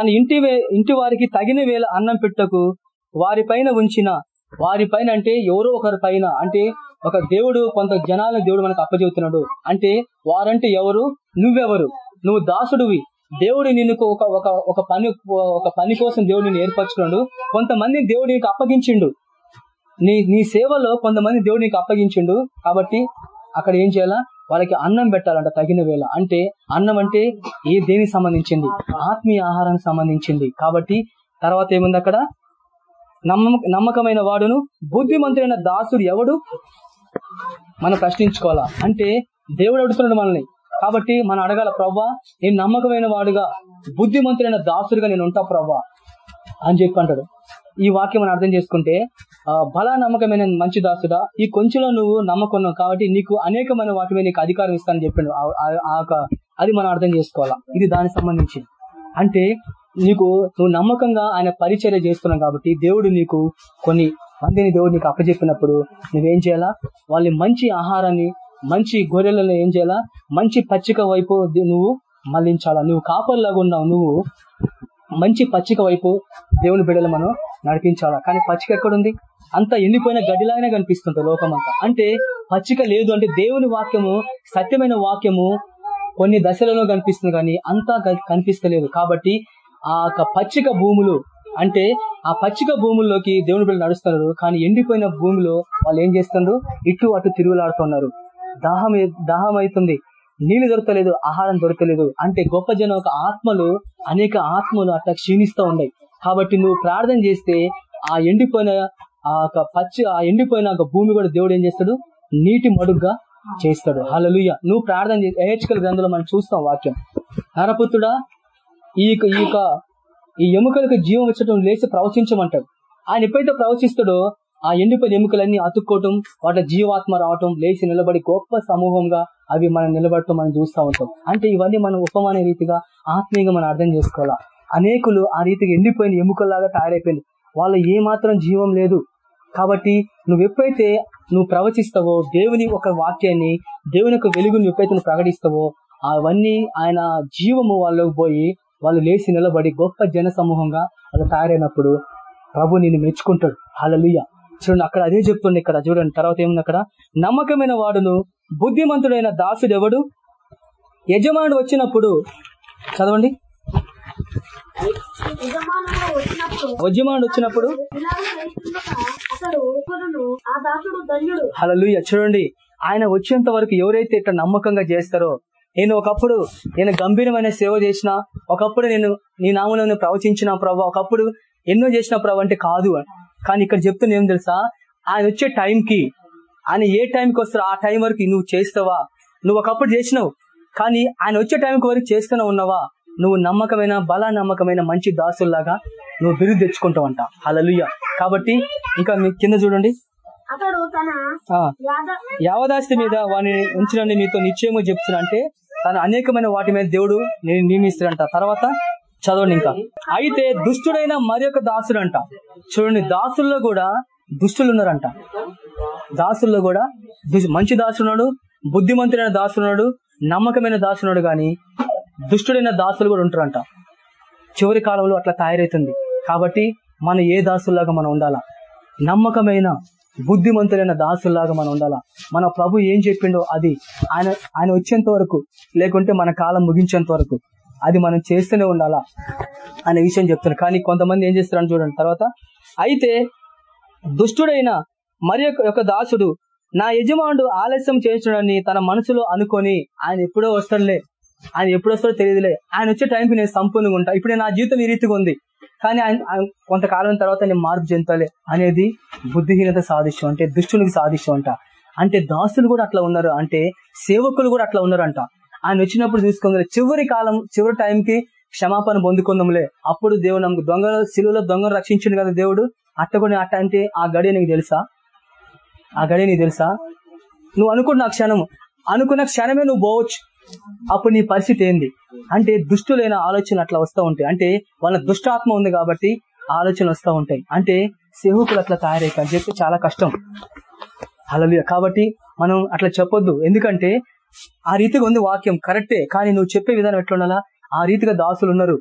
తన ఇంటి వే- ఇంటి వారికి తగిన వేళ అన్నం పెట్టకు. వారి పైన ఉంచిన వారి పైన అంటే ఎవరో ఒకరి పైన అంటే ఒక దేవుడు కొంత జనాలను దేవుడు మనకు అప్పచెబుతున్నాడు. అంటే వారంటే ఎవరు? నువ్వెవరు? నువ్వు దాసుడివి. దేవుడు నిన్ను ఒక ఒక ఒక పని ఒక పని కోసం దేవుడు నిన్ను ఏర్పరచుకున్నాడు. కొంతమంది దేవుడు నీకు అప్పగించిండు. నీ నీ సేవలో కొంతమంది దేవుడు నీకు అప్పగించిండు. కాబట్టి అక్కడ ఏం చేయాలా? వాళ్ళకి అన్నం పెట్టాలంట తగిన వేళ. అంటే అన్నం అంటే ఏ దేనికి సంబంధించింది? ఆత్మీయ ఆహారానికి సంబంధించింది. కాబట్టి తర్వాత ఏముంది అక్కడ? నమ్మ నమ్మకమైన వాడును. బుద్ధిమంతుడైన దాసుడు ఎవడు? మనం ప్రశ్నించుకోవాలా? అంటే దేవుడు అడుగుతున్నాడు మనల్ని. కాబట్టి మనం అడగాల ప్రవ్వా నేను నమ్మకమైన వాడుగా బుద్ధిమంతుడైన దాసుడుగా నేను ఉంటా ప్రవ్వా అని చెప్పి అంటాడు. ఈ వాక్యం మనం అర్థం చేసుకుంటే ఆ, బల నమ్మకమైన మంచి దాసుడా ఈ కొంచెంలో నువ్వు నమ్మకున్నావు కాబట్టి నీకు అనేకమైన వాటి మీద నీకు అధికారం ఇస్తానని చెప్పిండు. ఆ- అది మనం అర్థం చేసుకోవాలా? ఇది దానికి సంబంధించి అంటే నీకు నువ్వు నమ్మకంగా ఆయన పరిచర్య చేస్తున్నావు కాబట్టి దేవుడు నీకు కొన్ని మందిని దేవుడు నీకు అప్పచెప్పినప్పుడు నువ్వేం చేయాలా? వాళ్ళని మంచి ఆహారాన్ని మంచి గొర్రెలను ఏం చేయాలా? మంచి పచ్చిక వైపు నువ్వు మళ్ళించాలా నువ్వు కాపర్లాగా ఉన్నావు నువ్వు మంచి పచ్చిక వైపు దేవుని బిడ్డలు మనం నడిపించాలా? కానీ పచ్చిక ఎక్కడుంది? అంత ఎండిపోయిన గడ్డిలాగానే కనిపిస్తుంటుంది లోకమంతా. అంటే పచ్చిక లేదు అంటే దేవుని వాక్యము సత్యమైన వాక్యము కొన్ని దశలలో కనిపిస్తుంది కానీ అంతా గ- కనిపిస్తలేదు. కాబట్టి ఆ యొక్క పచ్చిక భూములు అంటే ఆ పచ్చిక భూముల్లోకి దేవుని బిడ్డలు నడుస్తున్నారు కానీ ఎండిపోయిన భూమిలో వాళ్ళు ఏం చేస్తున్నారు ఇటు అటు తిరుగులాడుతున్నారు. దాహం దాహం అవుతుంది నీళ్ళు దొరకలేదు ఆహారం దొరకలేదు. అంటే గొప్ప జనం ఒక ఆత్మలు అనేక ఆత్మలు అట్లా క్షీణిస్తూ ఉన్నాయి. కాబట్టి నువ్వు ప్రార్థన చేస్తే ఆ ఎండిపోయిన ఆ యొక్క పచ్చి ఆ ఎండిపోయిన ఒక భూమి కూడా దేవుడు ఏం చేస్తాడు? నీటి మడుగ్గా చేస్తాడు. హలలుయ్య నువ్వు ప్రార్థన చేసి ఏహెచ్కల్ గ్రంథంలో మనం చూస్తాం వాక్యం. నరపుత్రుడా ఈ యొక్క- ఈ ఎముకలకు జీవం వచ్చటం లేచి ప్రవచించమంటాడు. ఆయన ఎప్పుడైతే ప్రవచిస్తాడో ఆ ఎండిపోయిన ఎముకలన్నీ అతుక్కోవటం వాటి జీవాత్మ రావటం లేచి నిలబడి గొప్ప సమూహంగా అవి మనం నిలబడటం మనం చూస్తూ ఉంటాం. అంటే ఇవన్నీ మనం ఉపమాన రీతిగా ఆత్మీయంగా మనం అర్థం చేసుకోవాలా? అనేకులు ఆ రీతిగా ఎండిపోయిన ఎముకల్లాగా తయారైపోయింది. వాళ్ళు ఏమాత్రం జీవం లేదు. కాబట్టి నువ్వు ఎప్పుడైతే నువ్వు ప్రవచిస్తావో దేవుని ఒక వాక్యాన్ని దేవుని యొక్క వెలుగుని ఎప్పుడైతే నువ్వు ప్రకటిస్తావో అవన్నీ ఆయన జీవము వాళ్ళకి పోయి వాళ్ళు లేచి నిలబడి గొప్ప జన సమూహంగా వాళ్ళు తయారైనప్పుడు ప్రభు నిన్ను మెచ్చుకుంటాడు. హలలుయ చూడండి అక్కడ అదే చెప్తుండే ఇక్కడ చూడండి తర్వాత ఏముంది అక్కడ? నమ్మకమైన వాడును బుద్ధిమంతుడైన దాసుడు ఎవడు యజమానుడు వచ్చినప్పుడు చదవండి. యజమానుడు వచ్చినప్పుడు హలలుయ చూడండి ఆయన వచ్చేంత వరకు ఎవరైతే ఇట్లా నమ్మకంగా చేస్తారో నేను ఒకప్పుడు నేను గంభీరమైన సేవ చేసిన ఒకప్పుడు నేను నీ నామంలో ప్రవచించిన ప్రభు ఒకప్పుడు ఎన్నో చేసిన ప్రభు అంటే కాదు అని. కానీ ఇక్కడ చెప్తున్నా ఏం తెలుసా? ఆయన వచ్చే టైంకి ఆయన ఏ టైంకి వస్తారో ఆ టైం వరకు నువ్వు చేస్తావా? నువ్వు ఒకప్పుడు చేసినావు కానీ ఆయన వచ్చే టైంకి వరకు చేస్తూనే ఉన్నావా? నువ్వు నమ్మకమైన బల నమ్మకమైన మంచి దాసుల్లాగా నువ్వు బిరుదు తెచ్చుకుంటావంట. హలలుయ కాబట్టి ఇంకా మీ కింద చూడండి. యావదాస్తి మీద వాని ఉంచినండి మీతో నిశ్చయము చెప్తున్నా అంటే తన అనేకమైన వాటి మీద దేవుడు నేను నియమిస్తాడంట. తర్వాత చదవండి ఇంకా. అయితే దుష్టుడైన మరి ఒక దాసుడు అంట చూడండి దాసుల్లో కూడా దుష్టులు ఉన్నారంట దాసుల్లో కూడా మంచి దాసున్నాడు బుద్ధిమంతుడైన దాసున్నాడు నమ్మకమైన దాసున్నాడు గాని దుష్టుడైన దాసులు కూడా ఉంటారంట. చివరి కాలంలో అట్లా తయారైతుంది. కాబట్టి మనం ఏ దాసుల్లాగా మనం ఉండాలా? నమ్మకమైన బుద్ధిమంతులైన దాసుల్లాగా మనం ఉండాలా? మన ప్రభు ఏం చెప్పిండో అది. ఆయన ఆయన వచ్చేంత వరకు లేకుంటే మన కాలం ముగించేంత వరకు అది మనం చేస్తూనే ఉండాలా? అనే విషయం చెప్తున్నారు. కానీ కొంతమంది ఏం చేస్తారని చూడండి. తర్వాత అయితే దుష్టుడైన మరి యొక్క దాసుడు నా యజమానుడు ఆలస్యం చేస్తున్నాడని తన మనసులో అనుకొని ఆయన ఎప్పుడో వస్తాడులే. ఆయన ఎప్పుడు వస్తాడో తెలియదులే. ఆయన వచ్చే టైంకి నేను సంపూర్ణంగా ఉంటా. ఇప్పుడు నా జీవితం ఈ రీతిగా ఉంది. కానీ ఆయన ఆయన కొంతకాలం తర్వాత నేను మార్పు చెందాలి అనేది బుద్ధిహీనత సాధిష్యం అంటే దుష్టునికి సాధిష్యం అంట అంటే దాసులు కూడా అట్లా ఉన్నారు. అంటే సేవకులు కూడా అట్లా ఉన్నారంట. ఆయన వచ్చినప్పుడు చూసుకోగలరు చివరి కాలం చివరి టైంకి క్షమాపణ పొందుకుందాంలే. అప్పుడు దేవుడు నమ్మకు దొంగ శిలువలో దొంగను రక్షించిండు కదా దేవుడు? అట్ట కూడా అట్ట అంటే ఆ గడియ నీకు తెలుసా? ఆ గడియ నీకు తెలుసా? నువ్వు అనుకున్న క్షణం అనుకున్న క్షణమే నువ్వు పోవచ్చు. అప్పుడు నీ పరిస్థితి ఏంది? అంటే దుష్టులైన ఆలోచనలు అట్లా వస్తూ ఉంటాయి. అంటే వాళ్ళ దుష్టాత్మ ఉంది కాబట్టి ఆలోచనలు వస్తూ ఉంటాయి. అంటే సేవకులు అట్లా తయారైపోయి చెప్తే చాలా కష్టం. హల్లెలూయా కాబట్టి మనం అట్లా చెప్పొద్దు. ఎందుకంటే ఆ రీతిగా ఉంది వాక్యం. కరెక్టే కానీ నువ్వు చెప్పే విధానం ఎట్లా ఉండాలా? ఆ రీతిగా దాసులు ఉన్నారు.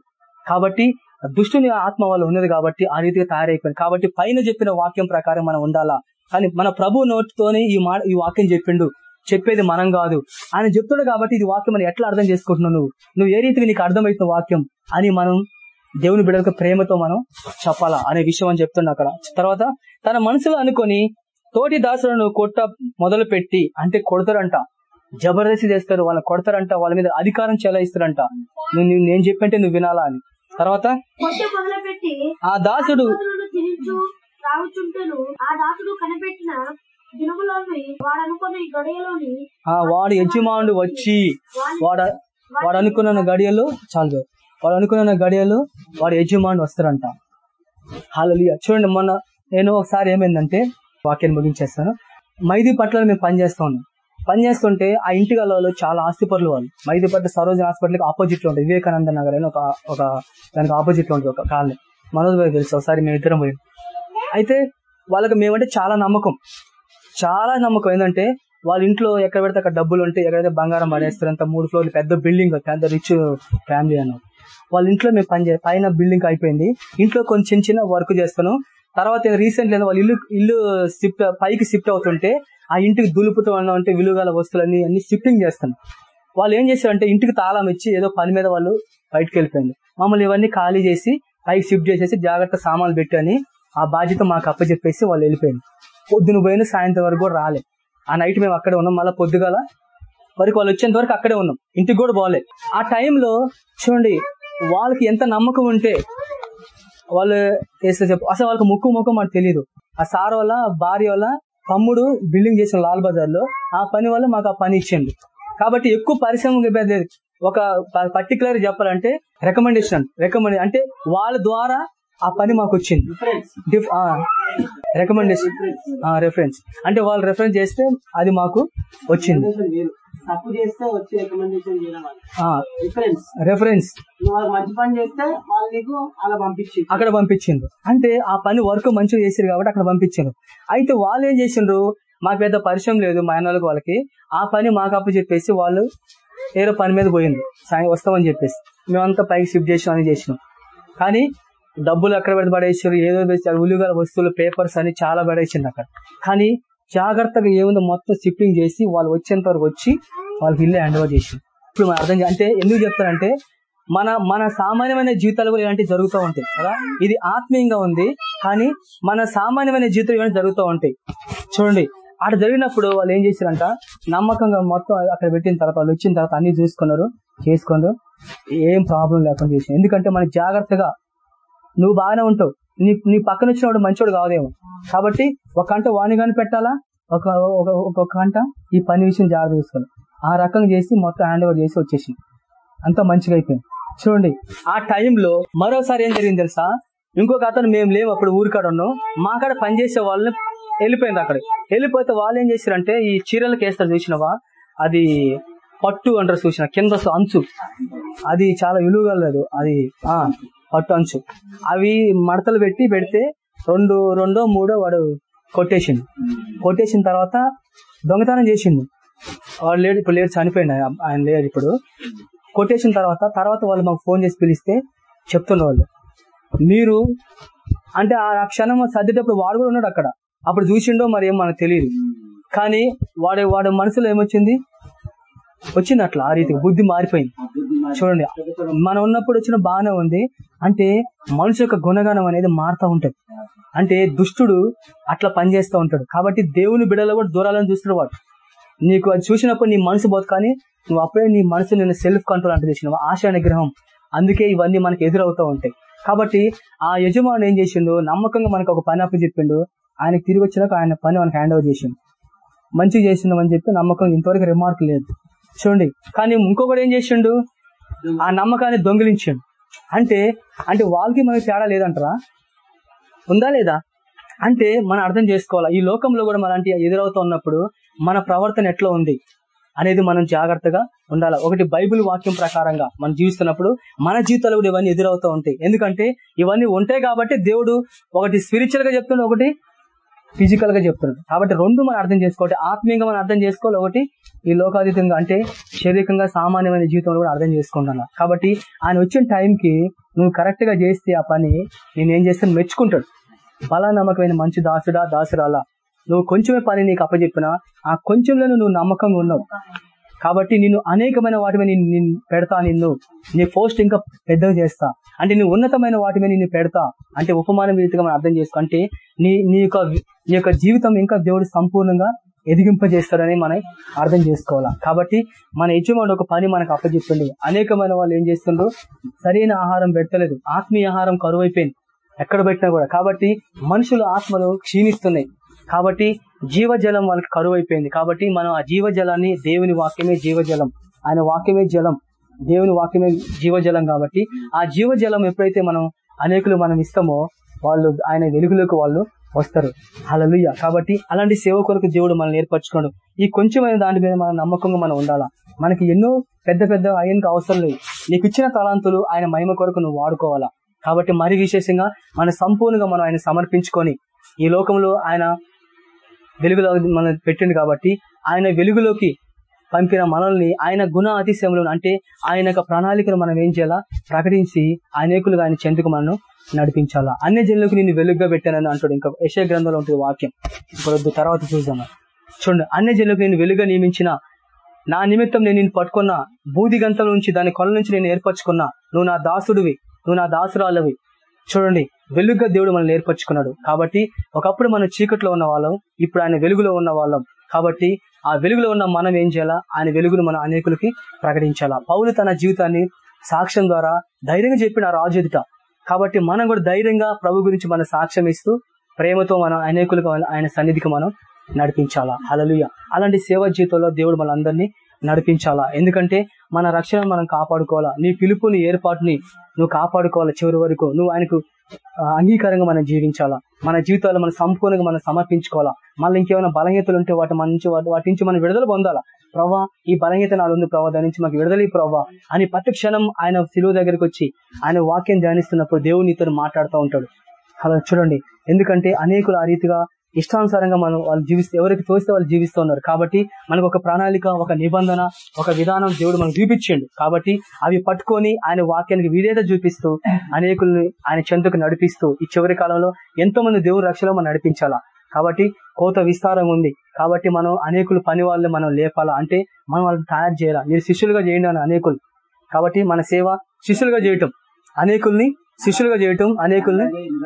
కాబట్టి దుష్టుని ఆత్మ వాళ్ళు ఉన్నది కాబట్టి ఆ రీతిగా తయారైపోయింది కాబట్టి పైన చెప్పిన వాక్యం ప్రకారం మనం ఉండాలా? కానీ మన ప్రభు నోటితోనే ఈ మా ఈ వాక్యం చెప్పిండు. చెప్పేది మనం కాదు. ఆయన చెప్తాడు కాబట్టి ఇది వాక్యం మనం ఎట్లా అర్థం చేసుకుంటున్నావు నువ్వు? నువ్వు ఏ రీతిగా నీకు అర్థమవుతున్న వాక్యం అని మనం దేవుని బిడ్డలకు ప్రేమతో మనం చెప్పాలా అనే విషయం అని చెప్తున్నా అక్కడ. తర్వాత తన మనసులో అనుకొని తోటి దాసులను కొట్ట మొదలు పెట్టి అంటే కొడతారంట. జబర్దస్తి చేస్తారు వాళ్ళని కొడతారంట వాళ్ళ మీద అధికారం చెలాయిస్తారంట. నువ్వు నువ్వు నేను చెప్పంటే నువ్వు వినాలా అని. తర్వాత ఆ దాసుడు వాడు యజమానుడు వచ్చి వాడ వాడు అనుకున్న గడియలు చాలు వాడు అనుకున్న గడియలు వాడు యజమానుడు వస్తారంట హాలలియ చూడండి మొన్న నేను ఒకసారి ఏమైందంటే వాక్యాన్ని ముగించేస్తాను. మైదీ పట్ల మేము పని చేస్తా ఉన్నాం. పని చేస్తుంటే ఆ ఇంటి గలలో చాలా ఆస్తిపరులు వాళ్ళు. మైదీ పట్ల సరోజన హాస్పిటల్కి ఆపోజిట్లో ఉంటుంది వివేకానంద నగర్ అని ఒక ఒక దానికి ఆపోజిట్లో ఉంటుంది ఒక కాలనీ. మనోజ్ భాయ్ తెలుసు. ఒకసారి మేము ఇద్దరం పోయి. అయితే వాళ్ళకి మేమంటే చాలా నమ్మకం. చాలా నమ్మకం. ఏంటంటే వాళ్ళ ఇంట్లో ఎక్కడ పెడితే అక్కడ డబ్బులు ఉంటే ఎక్కడైతే బంగారం పడేస్తారు అంత మూడు ఫ్లోర్లు పెద్ద బిల్డింగ్ పెద్ద రిచ్ ఫ్యామిలీ అన్నమాట వాళ్ళ ఇంట్లో మేము పని చే పైన బిల్డింగ్ అయిపోయింది. ఇంట్లో కొంచెం చిన్న చిన్న వర్క్ చేస్తాను. తర్వాత రీసెంట్ వాళ్ళ ఇల్లు ఇల్లు షిఫ్ట్ పైకి షిఫ్ట్ అవుతుంటే ఆ ఇంటికి దులుపుతూ అంటే విలువగల వస్తువులన్నీ అన్ని షిఫ్టింగ్ చేస్తాను. వాళ్ళు ఏం చేశారంటే ఇంటికి తాళం ఇచ్చి ఏదో పని మీద వాళ్ళు బయటకు వెళ్ళిపోయింది. మమ్మల్ని ఇవన్నీ ఖాళీ చేసి పైకి షిఫ్ట్ చేసేసి జాగ్రత్త సామాన్లు పెట్టి ఆ బాధ్యత మాకు అప్పచెప్పేసి వాళ్ళు వెళ్ళిపోయింది. పొద్దున పోయిన సాయంత్రం వరకు కూడా రాలే. ఆ నైట్ మేము అక్కడే ఉన్నాం మళ్ళీ పొద్దుగాల వరకు వాళ్ళు వచ్చేంత వరకు అక్కడే ఉన్నాం. ఇంటికి కూడా పోలే. ఆ టైంలో చూడండి వాళ్ళకి ఎంత నమ్మకం ఉంటే వాళ్ళు చేస్తే చెప్పు. అసలు వాళ్ళకి ముక్కు ముఖం మాకు తెలియదు ఆ సార్ వల్ల భార్య వల్ల తమ్ముడు బిల్డింగ్ చేసిన లాల్ బజార్లో ఆ పని వల్ల మాకు ఆ పని ఇచ్చింది కాబట్టి ఎక్కువ పరిశ్రమ లేదు. ఒక పర్టికులర్ చెప్పాలంటే రికమెండేషన్ రికమెండ్ అంటే వాళ్ళ ద్వారా ఆ పని మాకు వచ్చింది రికమెండేషన్ రెఫరెన్స్ అంటే వాళ్ళు రెఫరెన్స్ చేస్తే అది మాకు వచ్చింది. రెఫరెన్స్ వాళ్ళకి అక్కడ పంపించిండ్రు. అంటే ఆ పని వర్క్ మంచిగా చేసారు కాబట్టి అక్కడ పంపించారు అయితే వాళ్ళు ఏం చేసిండ్రు? మాకు పెద్ద పరిచయం లేదు మా అన్నలకు వాళ్ళకి ఆ పని మాకు అప్పు చెప్పేసి వాళ్ళు ఏదో పని మీద పోయింది సాయం వస్తామని చెప్పేసి. మేమంతా పైకి షిఫ్ట్ చేసాం అని చేసినాం. కానీ డబ్బులు ఎక్కడ పెడితే పడేసారు ఏదో వేసారు ఉల్లిగల వస్తువులు పేపర్స్ అని చాలా పడేసింది అక్కడ. కానీ జాగ్రత్తగా ఏముందో మొత్తం షిఫ్టింగ్ చేసి వాళ్ళు వచ్చేంత వరకు వచ్చి వాళ్ళకి ఇల్లు హ్యాండ్ ఓవర్ చేసి ఇప్పుడు మనం అర్థం అంటే ఎందుకు చెప్తారంటే మన మన సామాన్యమైన జీవితాలు కూడా ఇలాంటివి జరుగుతూ ఉంటాయి కదా? ఇది ఆత్మీయంగా ఉంది కానీ మన సామాన్యమైన జీవితాలు ఇవన్నీ జరుగుతూ ఉంటాయి. చూడండి అక్కడ జరిగినప్పుడు వాళ్ళు ఏం చేశారంట? నమ్మకంగా మొత్తం అక్కడ పెట్టిన తర్వాత వాళ్ళు వచ్చిన తర్వాత అన్ని చూసుకున్నారు చేసుకున్నారు ఏం ప్రాబ్లం లేకుండా చేసింది ఎందుకంటే మనకి జాగ్రత్తగా నువ్వు బాగానే ఉంటావు. నీ నీ పక్కన వచ్చినవాడు మంచోడు కావదేమో కాబట్టి ఒక గంట వాణి కానీ పెట్టాలా? ఒక ఒక కంట ఈ పని విషయం జాగ్రత్త చూసుకోవాలి. ఆ రకంగా చేసి మొత్తం హ్యాండ్ ఓవర్ చేసి వచ్చేసి అంత మంచిగా అయిపోయింది. చూడండి ఆ టైంలో మరోసారి ఏం జరిగింది తెలుసా? ఇంకొక అతను మేము లేము అప్పుడు ఊరికాడ ఉన్నాం. మా కాడ పనిచేసే వాళ్ళని వెళ్ళిపోయింది అక్కడ. వెళ్ళిపోతే వాళ్ళు ఏం చేశారంటే ఈ చీరలకు వేస్తారు చూసినవా? అది పట్టు అంటారు చూసిన కింద అంచు. అది చాలా విలువగలదు. అది ఆ పట్టు అంచు అవి మడతలు పెట్టి పెడితే రెండు రెండో మూడో వాడు కొట్టేసిండు. కొట్టేసిన తర్వాత దొంగతనం చేసిండు. వాడు లేడు ఇప్పుడు లేడు చనిపోయిండు ఆయన- ఆయన లేడు ఇప్పుడు. కొట్టేసిన తర్వాత తర్వాత వాళ్ళు మాకు ఫోన్ చేసి పిలిస్తే చెప్తున్న వాళ్ళు. మీరు అంటే ఆ క్షణం సర్దేటప్పుడు వాడు కూడా ఉన్నాడు అక్కడ. అప్పుడు చూసిండో మరి ఏం మనకు తెలియదు. కానీ వాడి వాడు మనసులో ఏమొచ్చింది? వచ్చింది అట్లా ఆ రీతిగా బుద్ధి మారిపోయింది. చూడండి. మనం ఉన్నప్పుడు వచ్చిన బాగానే ఉంది. అంటే మనిషి యొక్క గుణగణం అనేది మారుతూ ఉంటది. అంటే దుష్టుడు అట్లా పనిచేస్తూ ఉంటాడు. కాబట్టి దేవుని బిడలో కూడా దూరాలను చూస్తాడు వాడు. నీకు అది చూసినప్పుడు నీ మనసు పోదు కానీ నువ్వు అప్పుడే నీ మనసు నేను సెల్ఫ్ కంట్రోల్ అంటే చేసినావు? ఆశా నిగ్రహం అందుకే ఇవన్నీ మనకి ఎదురవుతూ ఉంటాయి. కాబట్టి ఆ యజమాని ఏం చేసిండు? నమ్మకంగా మనకు ఒక పని అప్పు చెప్పిండు. ఆయనకి తిరిగి వచ్చినాక ఆయన పని మనకి హ్యాండ్ ఓవర్ చేసిండు. మంచిగా చేసిండు అని చెప్పి నమ్మకం ఇంతవరకు రిమార్క్ లేదు. చూడండి. కానీ ఇంకొకటి ఏం చేసిండు? ఆ నమ్మకాన్ని దొంగిలించాడు. అంటే అంటే వాళ్ళకి మనకి తేడా లేదంటారా? ఉందా లేదా? అంటే మనం అర్థం చేసుకోవాలా ఈ లోకంలో కూడా మనలాంటి ఎదురవుతూ ఉన్నప్పుడు మన ప్రవర్తన ఎట్లా ఉంది అనేది మనం జాగ్రత్తగా ఉండాలి. ఒకటి బైబిల్ వాక్యం ప్రకారంగా మనం జీవిస్తున్నప్పుడు మన జీవితాలు కూడా ఇవన్నీ ఎదురవుతూ ఉంటాయి. ఎందుకంటే ఇవన్నీ ఉంటాయి కాబట్టి దేవుడు ఒకటి స్పిరిచువల్గా చెప్తుండే ఒకటి ఫిజికల్గా చెప్తున్నాడు. కాబట్టి రెండు మనం అర్థం చేసుకోవాలి. ఆత్మీయంగా మనం అర్థం చేసుకోవాలి. ఒకటి ఈ లోకాతీతంగా అంటే శారీరకంగా సామాన్యమైన జీవితంలో కూడా అర్థం చేసుకుంటున్నా కాబట్టి ఆయన వచ్చిన టైంకి నువ్వు కరెక్ట్గా చేస్తే ఆ పని నేను ఏం చేస్తాను? మెచ్చుకుంటాడు. బలా నమ్మకమైన మంచి దాసుడా దాసురాలా. నువ్వు కొంచెమే పని నీకు అప్పచెప్పినా ఆ కొంచెంలోనూ నువ్వు నమ్మకంగా ఉన్నావు. కాబట్టి నేను అనేకమైన వాటి మీద పెడతా నిన్ను. నీ పోస్ట్ ఇంకా పెద్దగా చేస్తా. అంటే నీ ఉన్నతమైన వాటి మీద నిన్ను పెడతా. అంటే ఉపమానం రీతిగా మనం అర్థం చేసుకో అంటే నీ నీ యొక్క నీ యొక్క జీవితం ఇంకా దేవుడు సంపూర్ణంగా ఎదిగింపజేస్తాడని మనం అర్థం చేసుకోవాలా. కాబట్టి మన యజమాని ఒక పని మనకు అప్పచెప్పిండు. అనేకమైన వాళ్ళు ఏం చేస్తుండ్రు? సరైన ఆహారం పెట్టలేదు. ఆత్మీయ ఆహారం కరువైపోయింది. ఎక్కడ పెట్టినా కూడా. కాబట్టి మనుషుల ఆత్మలు క్షీణిస్తున్నాయి. కాబట్టి జీవజలం వాళ్ళకి కరువు అయిపోయింది కాబట్టి మనం ఆ జీవజలాన్ని దేవుని వాక్యమే జీవజలం. ఆయన వాక్యమే జలం. దేవుని వాక్యమే జీవజలం కాబట్టి ఆ జీవజలం ఎప్పుడైతే మనం అనేకులు మనం ఇస్తామో వాళ్ళు ఆయన వెలుగులోకి వాళ్ళు వస్తారు. హల్లెలూయా. కాబట్టి అలాంటి సేవ కొరకు దేవుడు మనల్ని ఏర్పరచుకోడు ఈ కొంచెమైన దాని మీద మన నమ్మకంగా మనం ఉండాలా? మనకి ఎన్నో పెద్ద పెద్ద ఆయనకు అవసరం లేదు. నీకు ఇచ్చిన తలాంతులు ఆయన మహిమ కొరకు నువ్వు వాడుకోవాలా? కాబట్టి మరి విశేషంగా మన సంపూర్ణంగా మనం ఆయన సమర్పించుకొని ఈ లోకంలో ఆయన వెలుగులో మనం పెట్టిండు కాబట్టి ఆయన వెలుగులోకి పంపిన మనల్ని ఆయన గుణ అతిశయంలో అంటే ఆయన యొక్క ప్రణాళికను మనం ఏం చేయాలా? ప్రకటించి అనేకులుగా ఆయన చెందుకు మనం నడిపించాలా? అన్ని జనులకు నేను వెలుగుగా పెట్టానని అంటాడు ఇంకా యశ గ్రంథంలో ఉంటుంది వాక్యం. ఇప్పుడు తర్వాత చూద్దాం చూడండి అన్ని జనులకు నేను వెలుగుగా నియమించిన నా నిమిత్తం నేను నేను పట్టుకున్న బూది గంతల నుంచి దాని కొల నుంచి నేను ఏర్పరచుకున్నా నువ్వు నా దాసుడివి నువ్వు నా దాసురాలవి. చూడండి వెలుగుగా దేవుడు మనల్ని ఏర్పరచుకున్నాడు. కాబట్టి ఒకప్పుడు మనం చీకట్లో ఉన్న వాళ్ళం ఇప్పుడు ఆయన వెలుగులో ఉన్న వాళ్ళం. కాబట్టి ఆ వెలుగులో ఉన్న మనం ఏం చేయాలా? ఆయన వెలుగును మన అనేకులకి ప్రకటించాలా? పౌలు తన జీవితాన్ని సాక్ష్యం ద్వారా ధైర్యంగా చెప్పిన ఆ రాజు ఎదుట. కాబట్టి మనం కూడా ధైర్యంగా ప్రభు గురించి మన సాక్ష్యం ఇస్తూ ప్రేమతో మనం అనేకులకు ఆయన సన్నిధికి మనం నడిపించాలా? హలలుయ అలాంటి సేవ జీవితంలో దేవుడు మనందరినీ నడిపించాలా? ఎందుకంటే మన రక్షణ మనం కాపాడుకోవాలా? నీ పిలుపుని ఏర్పాటుని నువ్వు కాపాడుకోవాలా చివరి వరకు? నువ్వు ఆయనకు అంగీకారంగా మనం జీవించాలా? మన జీవితాలు మనం సంపూర్ణంగా మనం సమర్పించుకోవాలా? మళ్ళీ ఇంకేమైనా బలహీతలు ఉంటే వాటి మన నుంచి వాటి వాటి నుంచి మనం విడుదల పొందాలా? ప్రభా ఈ బలహీత నాలుగు ఉంది ప్రభా దాని నుంచి మాకు విడుదలై ప్రభా అని ప్రతి క్షణం ఆయన సిలువ దగ్గరికి వచ్చి ఆయన వాక్యం ధ్యానిస్తున్నప్పుడు దేవుడు నీతో మాట్లాడుతూ ఉంటాడు. అలా చూడండి. ఎందుకంటే అనేకులు ఆ రీతిగా ఇష్టానుసారంగా మనం వాళ్ళు జీవిస్తే ఎవరికి తోస్తే వాళ్ళు జీవిస్తూ ఉన్నారు. కాబట్టి మనకు ఒక ప్రణాళిక ఒక నిబంధన ఒక విధానం దేవుడు మనకు చూపించిండు. కాబట్టి అవి పట్టుకొని ఆయన వాక్యానికి విధేత చూపిస్తూ అనేకుల్ని ఆయన చెంతకు నడిపిస్తూ ఈ చివరి కాలంలో ఎంతో మంది దేవుడు రక్షలో మనం నడిపించాలా? కాబట్టి కోత విస్తారం ఉంది. కాబట్టి మనం అనేకులు పని వాళ్ళని మనం లేపాలా? అంటే మనం వాళ్ళని తయారు చేయాలా? మీరు శిష్యులుగా చేయండి అని అనేకులు. కాబట్టి మన సేవ శిష్యులుగా చేయటం. అనేకుల్ని శిష్యులుగా చేయటం అనేకుల్ని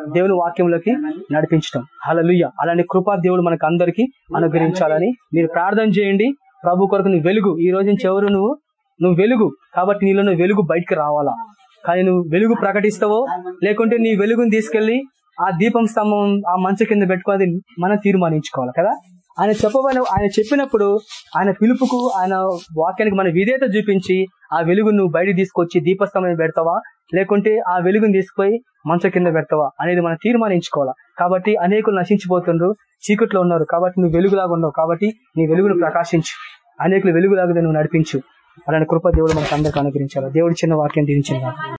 దేవుని వాక్యంలోకి నడిపించటం. హలలుయ్య అలాంటి కృపా దేవుడు మనకు అందరికి అనుగ్రహించాలని మీరు ప్రార్థన చేయండి. ప్రభు కొరకు నువ్వు వెలుగు. ఈ రోజు నుంచి ఎవరు నువ్వు? నువ్వు వెలుగు. కాబట్టి నీలో నువ్వు వెలుగు బయటకు రావాలా? కానీ నువ్వు వెలుగు ప్రకటిస్తావో? లేకుంటే నీ వెలుగుని తీసుకెళ్ళి ఆ దీపం స్తంభం ఆ మంచు కింద పెట్టుకోవాలి మనం తీర్మానించుకోవాలి కదా? ఆయన చెప్పబడిన ఆయన చెప్పినప్పుడు ఆయన పిలుపుకు ఆయన వాక్యానికి మన విధేయత చూపించి ఆ వెలుగు నువ్వు బయట తీసుకొచ్చి దీపస్తంభం పెడతావా? లేకుంటే ఆ వెలుగుని తీసుకుపోయి మంచ కింద పెడతావా? అనేది మనం తీర్మానించుకోవాలా. కాబట్టి అనేకులు నశించిపోతుండ్రు చీకట్లో ఉన్నారు. కాబట్టి నువ్వు వెలుగులాగా ఉన్నావు. కాబట్టి నీ వెలుగును ప్రకాశించు. అనేకులు వెలుగులాగా నువ్వు నడిపించు. అలాంటి కృప దేవుడు మనకు అందరికీ అనుగ్రహించాలి? దేవుడు చిన్న వాక్యం దీవించింది